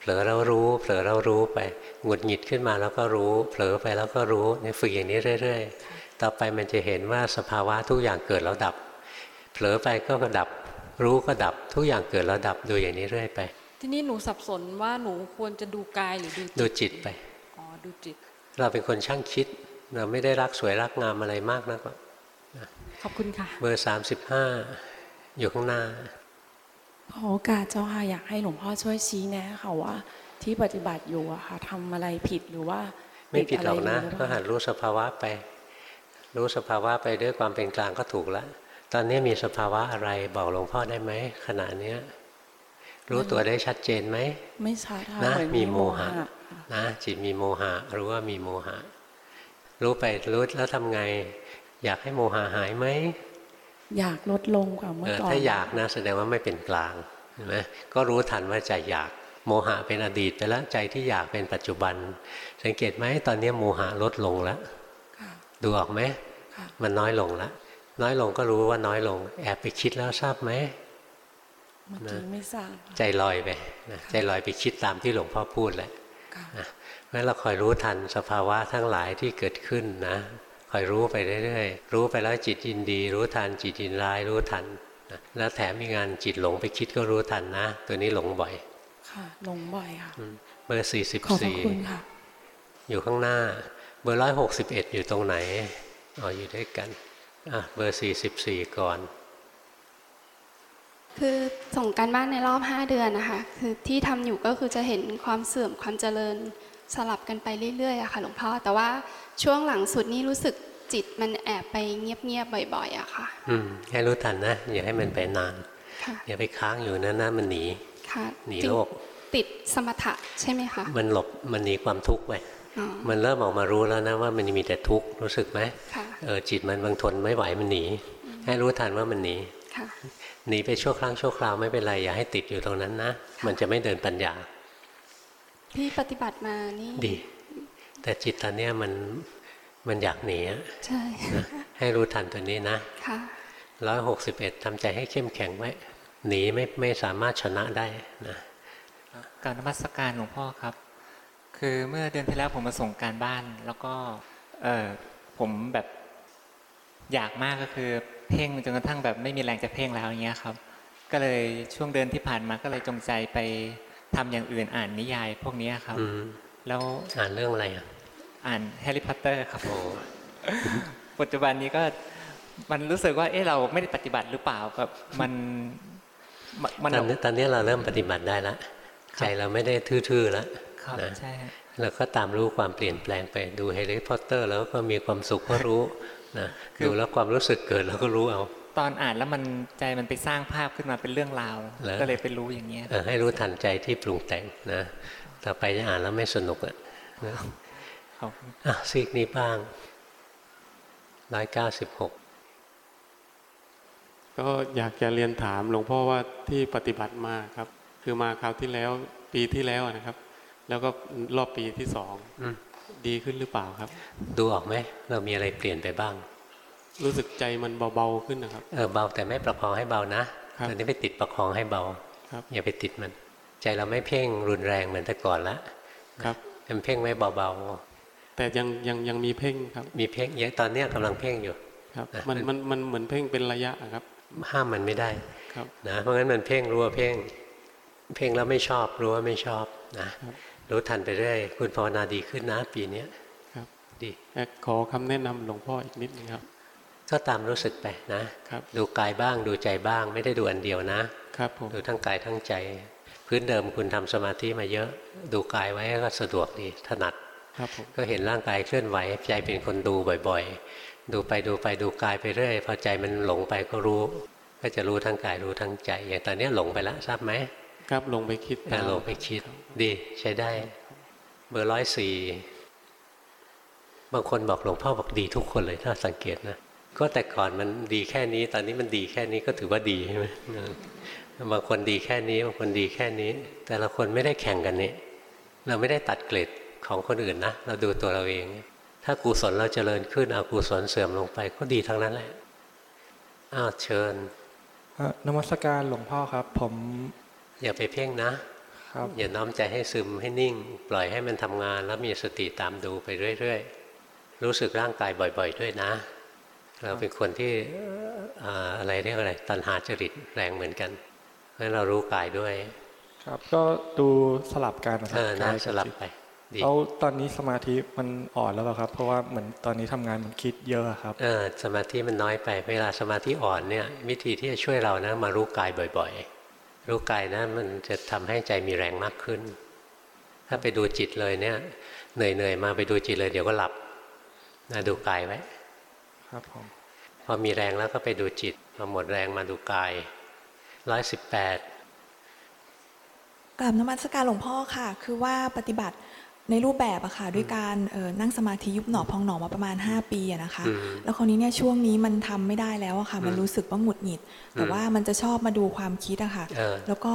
เผลอเรารู้ เผลอเรารู้ไปหงุดหงิดขึ้นมาแล้วก็รู้ เผลอไปแล้วก็รู้เนี่ยฝึกอย่างนี้เรื่อย ๆ ต่อไปมันจะเห็นว่าสภาวะทุกอย่างเกิดแล้วดับ เผลอไปก็ดับ รู้ก็ดับทุกอย่างเกิดแล้วดับดูอย่างนี้เรื่อยไป ทีนี้หนูสับสนว่าหนูควรจะดูกายหรือดูดูจิตไปอ๋อดูจิต เราเป็นคนช่างคิด เราไม่ได้รักสวยรักงามอะไรมากนักหรอกขอบคุณค่ะเบอร์สามสิบห้าอยู่ข้างหน้าขอโอกาสเจ้าค่ะอยากให้หลวงพ่อช่วยชี้แนะค่ะว่าที่ปฏิบัติอยู่อะค่ะทำอะไรผิดหรือว่าไม่ผิดหรอกตินะไรยู่รือเปก็ล่าหัดรู้สภาวะไป รู้สภาวะไปด้วยความเป็นกลางก็ถูกแล้ว ตอนนี้มีสภาวะอะไรบอกหลวงพ่อได้ไหมขณะเนี้ยรู้ตัวได้ชัดเจนไหมไม่ชัดค่ะนะเหมือนมีมีโมโมหะหะนะจิตมีโมหะรู้ว่ามีโมหะ รู้ไปรู้แล้วทำไง อยากให้โมหะหายไหมอยากลดลงกว่าเมื่เอออก่อนถ้าอยากนะแสดงว่าไม่เป็นกลางเห็นไหมก็รู้ทันว่าใจอยากโมหะเป็นอดีตไปแล้วใจที่อยากเป็นปัจจุบัน สังเกตไหมตอนนี้โมหะลดลงแล้วดูออกไหมมันน้อยลงแล้ว น้อยลงก็รู้ว่าน้อยลง แอบไปคิดแล้วทราบไหมเมื่อกี้ไม่ทราบใจลอยไปนะใจลอยไปคิดตามที่หลวงพ่อพูดแหละนะเพราะฉะนั้นเราคอยรู้ทันสภาวะทั้งหลายที่เกิดขึ้นนะคอยรู้ไปเรื่อยๆ รู้ไปแล้วจิตยินดี รู้ทันจิตยินร้ายรู้ทันนะแล้วแถมมีงานจิตหลงไปคิดก็รู้ทันนะ ตัวนี้หลงบ่อย ค่ะลงบ่อยค่ะอืมเบอร์สี่สิบขอบพระสี่คุณค่ะอยู่ข้างหน้า เบอร์ร้อยหกสิบเอ็ดอยู่ตรงไหนอ๋ออยู่ด้วยกัน อะเบอร์สี่สิบสี่ก่อน คือส่งการบ้านในรอบ5เดือนนะคะคือที่ทำอยู่ก็คือจะเห็นความเสื่อมความเจริญสลับกันไปเรื่อยๆอะค่ะหลวงพ่อแต่ว่าช่วงหลังสุดนี่รู้สึกจิตมันแอบไปเงียบๆบ่อย ๆอะค่ะ อืมให้รู้ทันนะ อย่าให้มันไปนานค่ะอย่าไปค้างอยู่นะนะมันหนีค่ะหนีจริงโลก ติดสมถะใช่ไหมคะ มันหลบมันหนีความทุกข์ไปอ๋อ มันเริ่มออกมารู้แล้วนะว่ามันมีแต่ทุกข์รู้สึกไหมค่ะเออจิตมันบางทนไม่ไหวมันหนีให้รู้ทันว่ามันหนีค่ะหนีไปชั่วครั้งชั่วคราวไม่เป็นไรอย่าให้ติดอยู่ตรงนั้นนะมันจะไม่เดินปัญญา ที่ปฏิบัติมานี่ดี แต่จิตตอนเนี้ยมันมันอยากหนีอะใช่นะให้รู้ทันตัวนี้นะค่ะร้อยหกสิบเอ็ดทำใจให้เข้มแข็งไว้หนีไม่ไม่สามารถชนะได้นะการนมัสการหลวงพ่อครับ คือเมื่อเดือนที่แล้วผมมาส่งการบ้าน แล้วก็เออผมแบบอยากมากก็คือเพ่งจนกระทั่งแบบไม่มีแรงจะเพ่งแล้วอย่างเงี้ยครับ ก็เลยช่วงเดือนที่ผ่านมาก็เลยจงใจไปทำอย่างอื่นอ่านนิยายพวกเนี้ยครับอืมแล้วอ่านเรื่องอะไรอะอ่านแฮร์รี่พอตเตอร์ครับปัจจุบันนี้ก็มันรู้สึกว่าเอ๊ะเราไม่ได้ปฏิบัติหรือเปล่าแบบมันมันตอนนี้ตอนนี้เราเริ่มปฏิบัติได้แล้วใจเราไม่ได้ทื่อๆแล้วครับ นะใช่ฮะเราก็ตามรู้ความเปลี่ยนแปลงไปดูแฮร์รี่พอตเตอร์ แล้วก็มีความสุขก็รู้นะดูแล้วความรู้สึกเกิดเราก็รู้เอา ตอนอ่านแล้วมันใจมันไปสร้างภาพขึ้นมาเป็นเรื่องราวหรอก็เลยไปรู้อย่างเงี้ยเออให้รู้ทันใจที่ปรุงแต่งนะต่อไปจะอ่านแล้วไม่สนุกอะนะครับอะซีกนี้บ้างร้อยเก้าสิบหกก็อยากจะเรียนถามหลวงพ่อว่าที่ปฏิบัติมาครับ คือมาคราวที่แล้วปีที่แล้วนะครับ แล้วก็รอบปีที่สองดีขึ้นหรือเปล่าครับ ดูออกไหมเรามีอะไรเปลี่ยนไปบ้าง รู้สึกใจมันเบาๆขึ้นนะครับเออเบาแต่ไม่ประคองให้เบานะตอนนี้ไปติดประคองให้เบาครับอย่าไปติดมัน ใจเราไม่เพ่งรุนแรงเหมือนแต่ก่อนละครับมันเพ่งไว้เบาแต่ยังยังยังมีเพ่งครับๆมีเพ่งเยอะตอนเนี้ยกำลังเพ่งอยู่ครับนะมันมันมันเหมือนเพ่งเป็นระยะอะครับ ห้ามมันไม่ได้ครับนะเพราะงั้นมันเพ่งรู้ว่าเพ่ง เพ่งแล้วไม่ชอบรู้ว่าไม่ชอบนะ รู้ทันไปเรื่อยคุณภาวนาดีขึ้นนะปีเนี้ยครับดีและขอคำแนะนำหลวงพ่ออีกนิดนึงครับ ก็ตามรู้สึกไปนะครับดูกายบ้างดูใจบ้าง ไม่ได้ดูอันเดียวนะครับผมดูทั้งกายทั้งใจ พื้นเดิมคุณทำสมาธิมาเยอะ ดูกายไว้ก็สะดวกดีถนัดครับผมก็เห็นร่างกายเคลื่อนไหวใจเป็นคนดูบ่อยๆ ดูไปดูไปดูกายไปเรื่อยพอใจมันหลงไปก็รู้ ก็จะรู้ทั้งกายรู้ทั้งใจ อย่างตอนเนี้ยหลงไปแล้วทราบไหม ครับลงไปคิดอ่าหลงไปคิด ดีใช้ได้ เบอร์ร้อยสี่บางคนบอกหลวงพ่อบอกดีทุกคนเลยถ้าสังเกตนะก็แต่ก่อนมันดีแค่นี้ ตอนนี้มันดีแค่นี้ก็ถือว่าดีใช่ไหมบางคนดีแค่นี้บางคนดีแค่นี้ แต่ละคนไม่ได้แข่งกันนี่เราไม่ได้ตัดเกล็ดของคนอื่นนะเราดูตัวเราเอง ถ้ากุศลเราเจริญขึ้นอกุศลเสื่อมลงไปก็ดีทั้งนั้นแหละอ้าวเชิญนมัสการหลวงพ่อครับ ผม อย่าไปเพ่งนะครับอย่าน้อมใจให้ซึมให้นิ่ง ปล่อยให้มันทำงาน แล้วมีสติตามดูไปเรื่อยๆ รู้สึกร่างกายบ่อย ๆ ด้วยนะ เราเป็นคนที่เอ่ออะไรเรียกอะไร ตัณหาจริตแรงเหมือนกันเพราะฉะนั้นเรารู้กายด้วย ครับก็ดูสลับกันนะครัเออนะกายกับสลับจิตไปดีแล้วตอนนี้สมาธิมันอ่อนแล้วเปล่าครับ เพราะว่าเหมือนตอนนี้ทำงานมันคิดเยอะครับเออสมาธิมันน้อยไป เวลาสมาธิอ่อนเนี่ย วิธีที่จะช่วยเรานะมารู้กายบ่อย ๆ รู้กายนะมันจะทำให้ใจมีแรงมากขึ้น ถ้าไปดูจิตเลยเนี่ยเหนื่อยๆมาไปดูจิตเลย เดี๋ยวก็หลับนะดูกายไว้ ครับผมพอมีแรงแล้วก็ไปดูจิตพอหมดแรงมาดูกายร้อยสิบแปดกราบนมัสการหลวงพ่อค่ะ คือว่าปฏิบัติ ในรูปแบบอะค่ะด้วยการเอ่อนั่งสมาธิยุบหนอพองหนอมาประมาณ 5 ปีอะนะคะอืมแล้วคราวนี้เนี่ยช่วงนี้มันทำไม่ได้แล้วอะค่ะ มันอืมรู้สึกว่าหงุดหงิด แต่อืมว่ามันจะชอบมาดูความคิดอะค่ะเออแล้วก็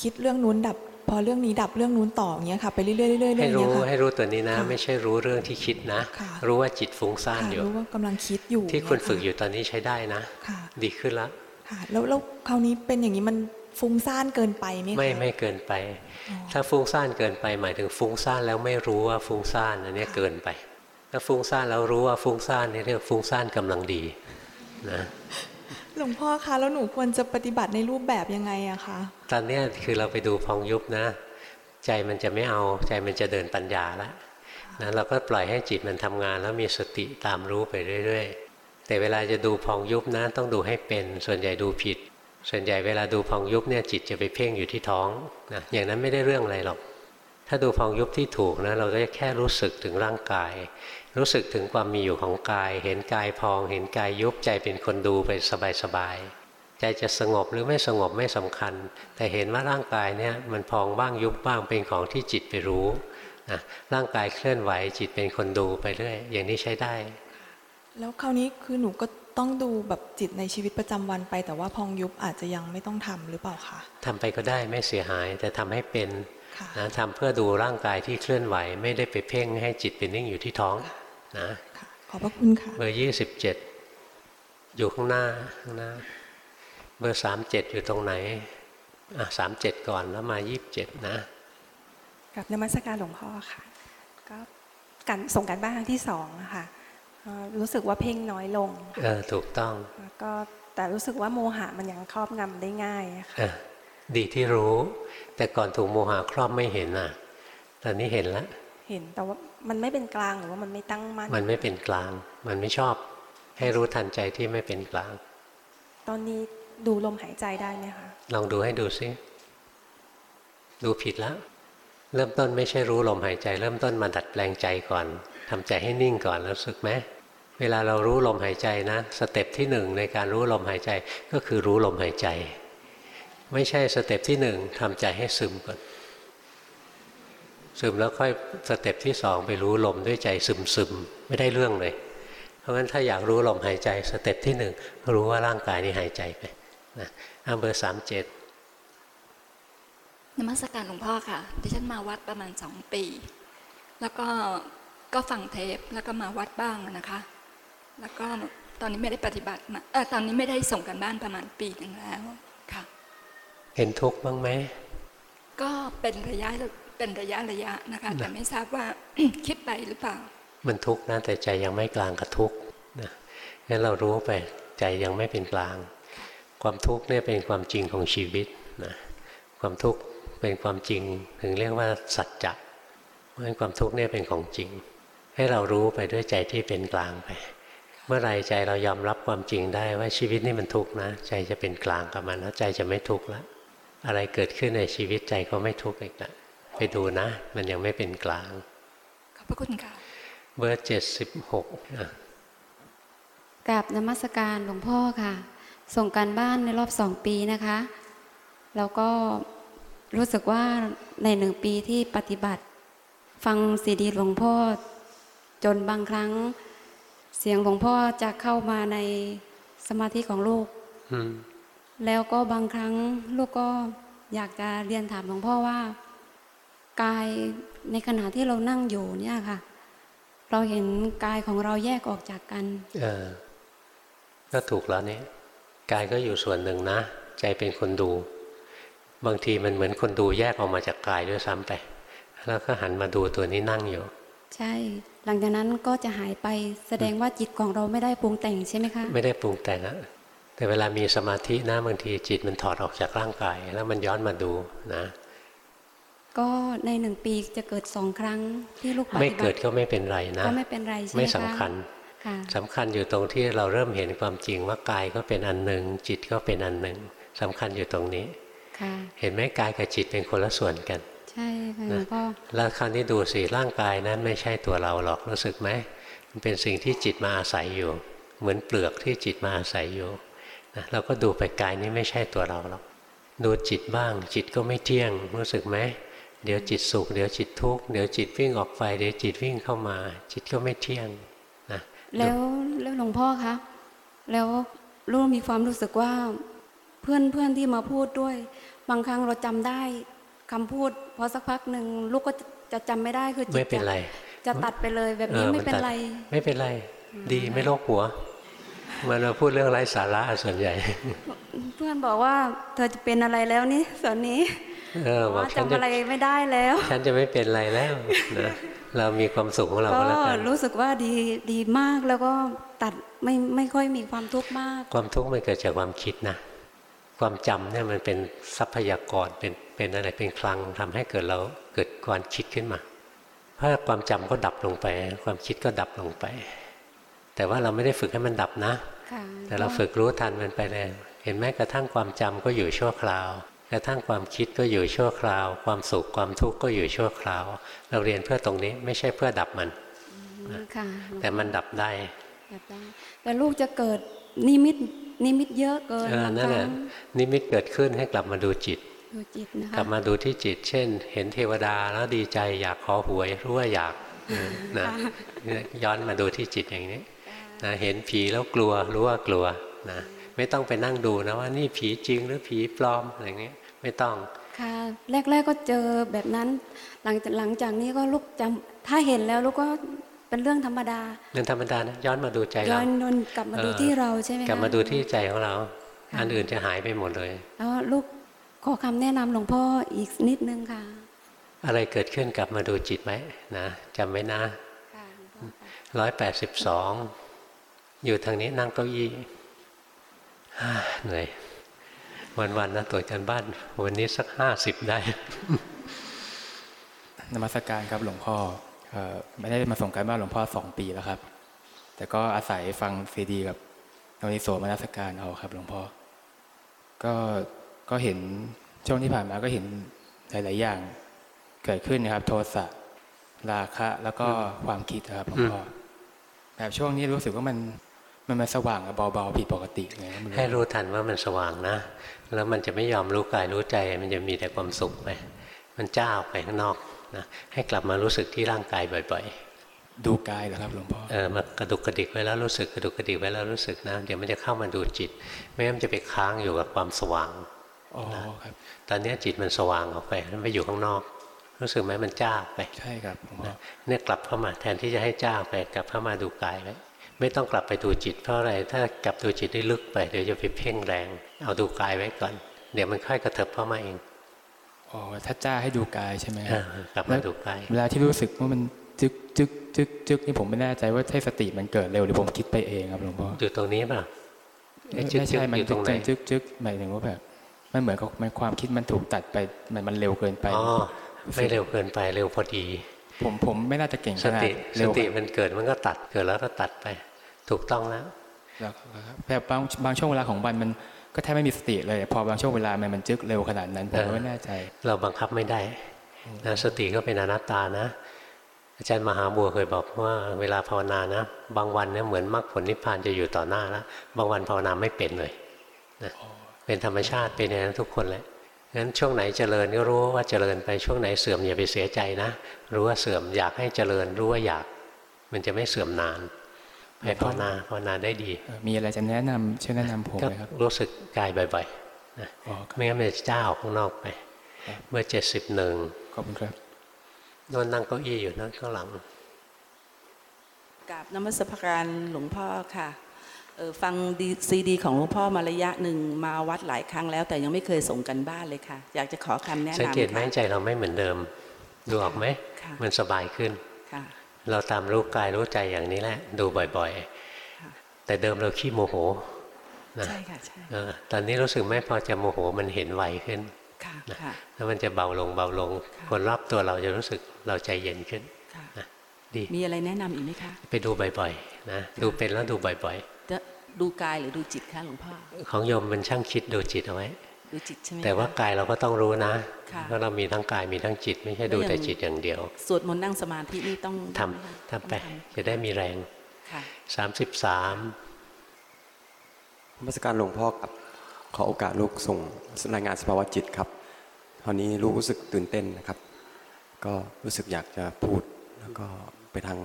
คิดเรื่องนู้นดับ พอเรื่องนี้ดับเรื่องนู้นต่ออย่างเงี้ยค่ะไปเรื่อยๆเรื่อยๆเรื่อยๆให้อย่างรู้เงี้ยค่ะให้รู้ตัวนี้นะค่ะไม่ใช่รู้เรื่องที่คิดนะค่ะรู้ว่าจิตฟุ้งซ่านค่ะอยู่รู้ว่ากำลังคิดอยู่ ที่คุณเนี่ยฝึกอยู่ตอนนี้ใช้ได้นะค่ะดีขึ้นแล้วค่ะแล้วแล้วคราวนี้เป็นอย่างนี้มันฟุ้งซ่านเกินไปไหมคะไม่ไม่เกินไป ถ้าฟุ้งซ่านเกินไปหมายถึงฟุ้งซ่านแล้วไม่รู้ว่าฟุ้งซ่านอันเนี้ยเกินไป ถ้าฟุ้งซ่านแล้วรู้ว่าฟุ้งซ่านนี่เรียกฟุ้งซ่านกำลังดีนะหลวงพ่อคะแล้วหนูควรจะปฏิบัติในรูปแบบยังไงอะคะตอนเนี้ยคือเราไปดูพองยุบนะ ใจมันจะไม่เอาใจมันจะเดินปัญญาแล้วนะเราก็ปล่อยให้จิตมันทำงาน แล้วมีสติตามรู้ไปเรื่อย ๆ แต่เวลาจะดูพองยุบนะ ต้องดูให้เป็นส่วนใหญ่ดูผิด ส่วนใหญ่เวลาดูพองยุบเนี่ยจิตจะไปเพ่งอยู่ที่ท้องนะอย่างนั้นไม่ได้เรื่องอะไรหรอก ถ้าดูพองยุบที่ถูกนะเราก็จะแค่รู้สึกถึงร่างกาย รู้สึกถึงความมีอยู่ของกาย เห็นกายพอง เห็นกายยุบใจเป็นคนดูไปสบายๆใจจะสงบหรือไม่สงบไม่สำคัญ แต่เห็นว่าร่างกายเนี่ยมันพองบ้างยุบบ้างเป็นของที่จิตไปรู้นะร่างกายเคลื่อนไหวจิตเป็นคนดูไปเรื่อยอย่างนี้ใช้ได้ แล้วคราวนี้คือหนูก็ ต้องดูแบบจิตในชีวิตประจำวันไป แต่ว่าพองยุบอาจจะยังไม่ต้องทำหรือเปล่าคะทำไปก็ได้ไม่เสียหาย แต่ทำให้เป็นนะทำเพื่อดูร่างกายที่เคลื่อนไหว ไม่ได้ไปเพ่งให้จิตเป็นนิ่งอยู่ที่ท้องนะขอบพระคุณค่ะเบอร์ยี่สิบเจ็ดอยู่ข้างหน้าข้างหน้า เบอร์สามเจ็ดอยู่ตรงไหนอะสามเจ็ดก่อนแล้วมายี่สิบเจ็ดนะกับนมัสการหลวงพ่อค่ะ ก็การส่งการบ้านครั้งที่สองอะค่ะเอ่อ รู้สึกว่าเพ่งน้อยลงเออถูกต้องแล้วก็แต่รู้สึกว่าโมหะมันยังครอบงำได้ง่ายอะค่ะเออดีที่รู้ แต่ก่อนถูกโมหะครอบไม่เห็นน่ะตอนนี้เห็นแล้วเห็นแต่ว่ามันไม่เป็นกลางหรือว่ามันไม่ตั้งมั่นมันไม่เป็นกลาง มันไม่ชอบ ให้รู้ทันใจที่ไม่เป็นกลาง ตอนนี้ดูลมหายใจได้ไหมคะลองดูให้ดูซิดูผิดแล้ว เริ่มต้นไม่ใช่รู้ลมหายใจ เริ่มต้นมาดัดแปลงใจก่อน ทำใจให้นิ่งก่อนแล้วรู้สึกไหมเวลาเรารู้ลมหายใจนะ สเต็ปที่หนึ่งในการรู้ลมหายใจก็คือรู้ลมหายใจ ไม่ใช่ step ที่หนึ่งทำใจให้ซึมก่อนซึมแล้วค่อย step ที่สองไปรู้ลมด้วยใจซึมซึมๆไม่ได้เรื่องเลย เพราะฉะนั้นถ้าอยากรู้ลมหายใจ step ที่หนึ่งรู้ว่าร่างกายนี้หายใจไปนะอะเบอร์สามเจ็ดนมัสการหลวงพ่อค่ะดิฉันมาวัดประมาณสองปี แล้วก็ ก็ฟังเทปแล้วก็มาวัดบ้างนะคะ แล้วก็ตอนนี้ไม่ได้ปฏิบัติมาเออตอนนี้ไม่ได้ส่งกันบ้านประมาณปีหนึ่งแล้วค่ะ เห็นทุกข์บ้างไหมก็เป็นระยะเป็นระยะระยะนะคะ แต่ไม่ทราบว่าคิดไปหรือเปล่า มันทุกข์นะแต่ใจยังไม่กลางกับทุกข์นะงั้นเรารู้ไปใจยังไม่เป็นกลาง ความทุกข์เนี่ยเป็นความจริงของชีวิตนะความทุกข์เป็นความจริงถึงเรียกว่าสัจจะเพราะฉะนั้นความทุกข์เนี่ยเป็นของจริง ให้เรารู้ไปด้วยใจที่เป็นกลางไป เมื่อไรใจเรายอมรับความจริงได้ว่าชีวิตนี่มันทุกข์นะ ใจจะเป็นกลางกับมันแล้วใจจะไม่ทุกข์แล้วอะไรเกิดขึ้นในชีวิตใจก็ไม่ทุกข์อีกแล้วไปดูนะ มันยังไม่เป็นกลาง ขอบพระคุณค่ะเบอร์เจ็ดสิบหกกับนมัสการหลวงพ่อค่ะ ส่งการบ้านในรอบสองปีนะคะ แล้วก็รู้สึกว่าในหนึ่งปีที่ปฏิบัติ ฟังซีดีหลวงพ่อ จนบางครั้งเสียงหลวงพ่อจะเข้ามาในสมาธิของลูกอืมแล้วก็บางครั้งลูกก็อยากจะเรียนถามหลวงพ่อว่า กายในขณะที่เรานั่งอยู่เนี่ยค่ะ เราเห็นกายของเราแยกออกจากกัน เออ ก็ถูกแล้วนี่กายก็อยู่ส่วนหนึ่งนะ ใจเป็นคนดู บางทีมันเหมือนคนดูแยกออกมาจากกายด้วยซ้ำไป แล้วก็หันมาดูตัวนี้นั่งอยู่ ใช่ หลังจากนั้นก็จะหายไปแสดงว่าจิตของเราไม่ได้ปรุงแต่งใช่ไหมคะ ไม่ได้ปรุงแต่งอะแต่เวลามีสมาธินะบางทีจิตมันถอดออกจากร่างกาย แล้วมันย้อนมาดูนะ ก็ในหนึ่งปีจะเกิดสองครั้งที่ลูกปฏิบัติไม่เกิดก็ไม่เป็นไรนะก็ไม่เป็นไรใช่ไหมไม่คะสำคัญค่ะสำคัญอยู่ตรงที่เราเริ่มเห็นความจริงว่ากายก็เป็นอันหนึ่งจิตก็เป็นอันหนึ่งสำคัญอยู่ตรงนี้ค่ะเห็นไหมกายกับจิตเป็นคนละส่วนกันใช่ค่ะหลวงพ่อแล้วคราวนี้ดูสิร่างกายนั้นไม่ใช่ตัวเราหรอกรู้สึกไหมมันเป็นสิ่งที่จิตมาอาศัยอยู่ เหมือนเปลือกที่จิตมาอาศัยอยู่นะเราก็ดูไปกายนี้ไม่ใช่ตัวเราหรอกดูจิตบ้าง จิตก็ไม่เที่ยง รู้สึกไหมเดี๋ยวจิตสุขเดี๋ยวจิตทุกข์เดี๋ยวจิตวิ่งออกไปเดี๋ยวจิตวิ่งเข้ามา จิตก็ไม่เที่ยงนะแล้วแล้วหลวงพ่อคะแล้วลูกมีความรู้สึกว่าเพื่อนเพื่อนที่มาพูดด้วย บางครั้งเราจำได้ คำพูดพอสักพักหนึ่งลูกก็จะจะจำไม่ได้คือจิตไม่เป็นไร จะจะตัดไปเลยแบบนี้ออไม่เป็นตัดไร ไม่เป็นไร ดีไม่โลกหัวมันมาพูดเรื่องไร้สาระส่วนใหญ่ เพื่อนบอกว่า เธอจะเป็นอะไรแล้วนี่ตอนนี้เออบอกว่าฉันจำจะอะไรไม่ได้แล้ว ฉันจะไม่เป็นไรแล้วนะเรามีความสุขของเราก็ก็แล้วกันรู้สึกว่าดีดีมากแล้วก็ตัดไม่ไม่ค่อยมีความทุกข์มาก ความทุกข์มันเกิดจากความคิดนะ ความจำเนี่ยมันเป็นทรัพยากรเป็นเป็นอะไรเป็นคลังทำให้เกิดเราเกิดความคิดขึ้นมา ถ้าความจำก็ดับลงไป ความคิดก็ดับลงไป แต่ว่าเราไม่ได้ฝึกให้มันดับนะค่ะแต่เราฝึกรู้ทันมันไปเลยเห็นไหมกระทั่งความจำก็อยู่ชั่วคราว กระทั่งความคิดก็อยู่ชั่วคราว ความสุขความทุกข์ก็อยู่ชั่วคราว เราเรียนเพื่อตรงนี้ไม่ใช่เพื่อดับมันค่ะแต่มันดับได้แบบได้แต่ลูกจะเกิดนิมิต นิมิตเยอะเกินเออบางนั่นคแหรั้ละงนิมิตเกิดขึ้นให้กลับมาดูจิตดูจิตนะคะกลับมาดูที่จิต เช่น เห็นเทวดาแล้วดีใจอยากขอหวยรู้ว่าอยากนะย้อนมาดูที่จิตอย่างนี้นะเห็นผีแล้วกลัวรู้ว่ากลัวนะไม่ต้องไปนั่งดูนะว่านี่ผีจริงหรือผีปลอมอะไรเงี้ยไม่ต้องค่ะแรก ๆก็เจอแบบนั้น หลังจากหลังจากนี้ก็ลูกจำถ้าเห็นแล้วลูกก็ เป็นเรื่องธรรมดาเรื่องธรรมดานะย้อนมาดูใจย้เราอนนนกลับมาดูออที่เราใช่ไหมคะกลับมาดูที่ใจของเรา อันอื่นจะหายไปหมดเลยแล้วลูกขอคำแนะนำหลวงพ่ออีกนิดนึงค่ะ อะไรเกิดขึ้นกลับมาดูจิตไหมนะจำไว้นะร้อยแปดสิบสองอยู่ทางนี้นั่งเก้าอี้ฮ่าเหนื่อยวันๆนะตรวจกันบ้านวันนี้สักห้าสิบได้นมัสการครับหลวงพ่อเอ่อ ไม่ได้มาส่งการบ้านหลวงพ่อสองปีแล้วครับ แต่ก็อาศัยฟังซีดีกับโนนิโสมนัสการเอาครับ หลวงพ่อ ก็ก็เห็นช่วงที่ผ่านมาก็เห็นหลาย ๆ อย่างเกิดขึ้นนะครับ โทสะราคะ แล้วก็ความคิดนะครับหลวงพ่อแบบช่วงนี้รู้สึกว่ามันมันมันสว่างเบาๆผิดปกติไงไม่ให้รู้ทันว่ามันสว่างนะ แล้วมันจะไม่ยอมรู้กายรู้ใจ มันจะมีแต่ความสุขไปมันจ้าออกไปข้างนอก นะให้กลับมารู้สึกที่ร่างกายบ่อยดูกายเหรอครับหลวงพ่อๆเออมากระดุกกระดิกไว้แล้วรู้สึกกระดุกกระดิกไว้แล้วรู้สึกนะเดี๋ยวมันจะเข้ามาดูจิต ไม่งั้นมันจะไปค้างอยู่กับความสว่างอ๋อครับ ตอนนี้จิตมันสว่างออกไปมันไปอยู่ข้างนอก รู้สึกไหมมันจ้าออกไปใช่ครับหลวงพ่อนะเนี่ยกลับเข้ามาแทนที่จะให้จ้าออกไปกลับเข้ามาดูกายไว้ไม่ต้องกลับไปดูจิตเพราะอะไรถ้ากลับดูจิตได้ลึกไปเดี๋ยวจะไปเพ่งแรง เอาดูกายไว้ก่อน เดี๋ยวมันค่อยกระเถิบเข้ามาเอง อ๋อถ้าจ้าให้ดูกายใช่ไหมคเอรับอกลับมาดูกายเวลาที่รู้สึกว่ามันจึกจึกจึกจึกนี่ผมไม่แน่ใจว่าใช่สติมันเกิดเร็วหรือผมคิดไปเองครับหลวงพ่ออยู่ตรงนี้ป่ะไอ้ไม่จึ๊กไม่จึ๊กใช่มันอยู่ตจึรกงไหนจึกจึกจึกหมายถึงว่าแบบมันเหมือนกับมันความคิดมันถูกตัดไปมันมันเร็วเกินไปอ๋อไม่เร็วเกินไปเร็วพอดี ผมผมไม่น่าจะเก่งสขนาดติสเร็วติมันเกิดมันก็ตัดเกิดแล้วก็ตัดไป ถูกต้องแล้วแล้วครับแบบบางบางช่วงเวลาของวันมัน ก็แทบไม่มีสติเลย พอบางช่วงเวลามันมันจึกเร็วขนาดนั้นผมก็ไม่แน่ใจ เราบังคับไม่ได้นะสติก็เป็นอนัตตานะ อาจารย์มหาบัวเคยบอกว่าเวลาภาวนานะ บางวันเนี่ยเหมือนมรรคผลนิพพานจะอยู่ต่อหน้าแล้วบางวันภาวนาไม่เป็นเลยนะเป็นธรรมชาติเป็นอย่างนั้นทุกคนแหละงั้นช่วงไหนเจริญก็รู้ว่าเจริญไปช่วงไหนเสื่อมอย่าไปเสียใจนะ รู้ว่าเสื่อมอยากให้เจริญรู้ว่าอยาก มันจะไม่เสื่อมนาน ไปภาวนาภาวนาได้ดีเอ่อมีอะไรจะแนะนำช่วยแนะนำผมก็ไหมครับรู้สึกกายบ่อยๆนะไม่งั้นมันจะจ้าออกข้างนอกไป เมื่อเจ็ดสิบหนึ่งขอบคุณครับนนนั่งเก้าอี้อยู่นั่งข้างหลังกับนมัสการหลวงพ่อค่ะเออฟังดีซีดีของหลวงพ่อมาระยะหนึ่งมาวัดหลายครั้งแล้ว แต่ยังไม่เคยส่งกันบ้านเลยค่ะ อยากจะขอคำแนะนำสังเกตไหมค่ะใจเราไม่เหมือนเดิม ดูออกไหมค่ะมันสบายขึ้นค่ะ เราตามรู้กายรู้ใจอย่างนี้แหละ ดูบ่อยๆ แต่เดิมเราขี้โมโหนะใช่ค่ะใช่เออตอนนี้รู้สึกไหมพอจะโมโหมันเห็นไวขึ้นค่ะนะค่ะแล้วมันจะเบาลงเบาลง คนรอบตัวเราจะรู้สึกเราใจเย็นขึ้นค่ะนะดีมีอะไรแนะนำอีกไหมคะ ไปดูบ่อยๆนะดูเป็นแล้วดูบ่อยจะดูกายหรือดูจิตคะหลวงพ่อๆของโยมมันช่างคิดดูจิตเอาไว้ ดูจิตใช่ไหมแต่ว่าคะกายเราก็ต้องรู้นะค่ะว่าเรามีทั้งกายมีทั้งจิต ไม่ใช่ดูแล้วอย่างแต่จิตอย่างเดียว สวดมนต์นั่งสมาธินี่ต้องทำทำไป จะได้มีแรงค่ะสามสิบสามนมัสการหลวงพ่อครับขอโอกาสลูกส่งรายงานสภาวะจิตครับตอนนี้ลูกรู้สึกตื่นเต้นนะครับ ก็รู้สึกอยากจะพูดแล้วก็ไปทาง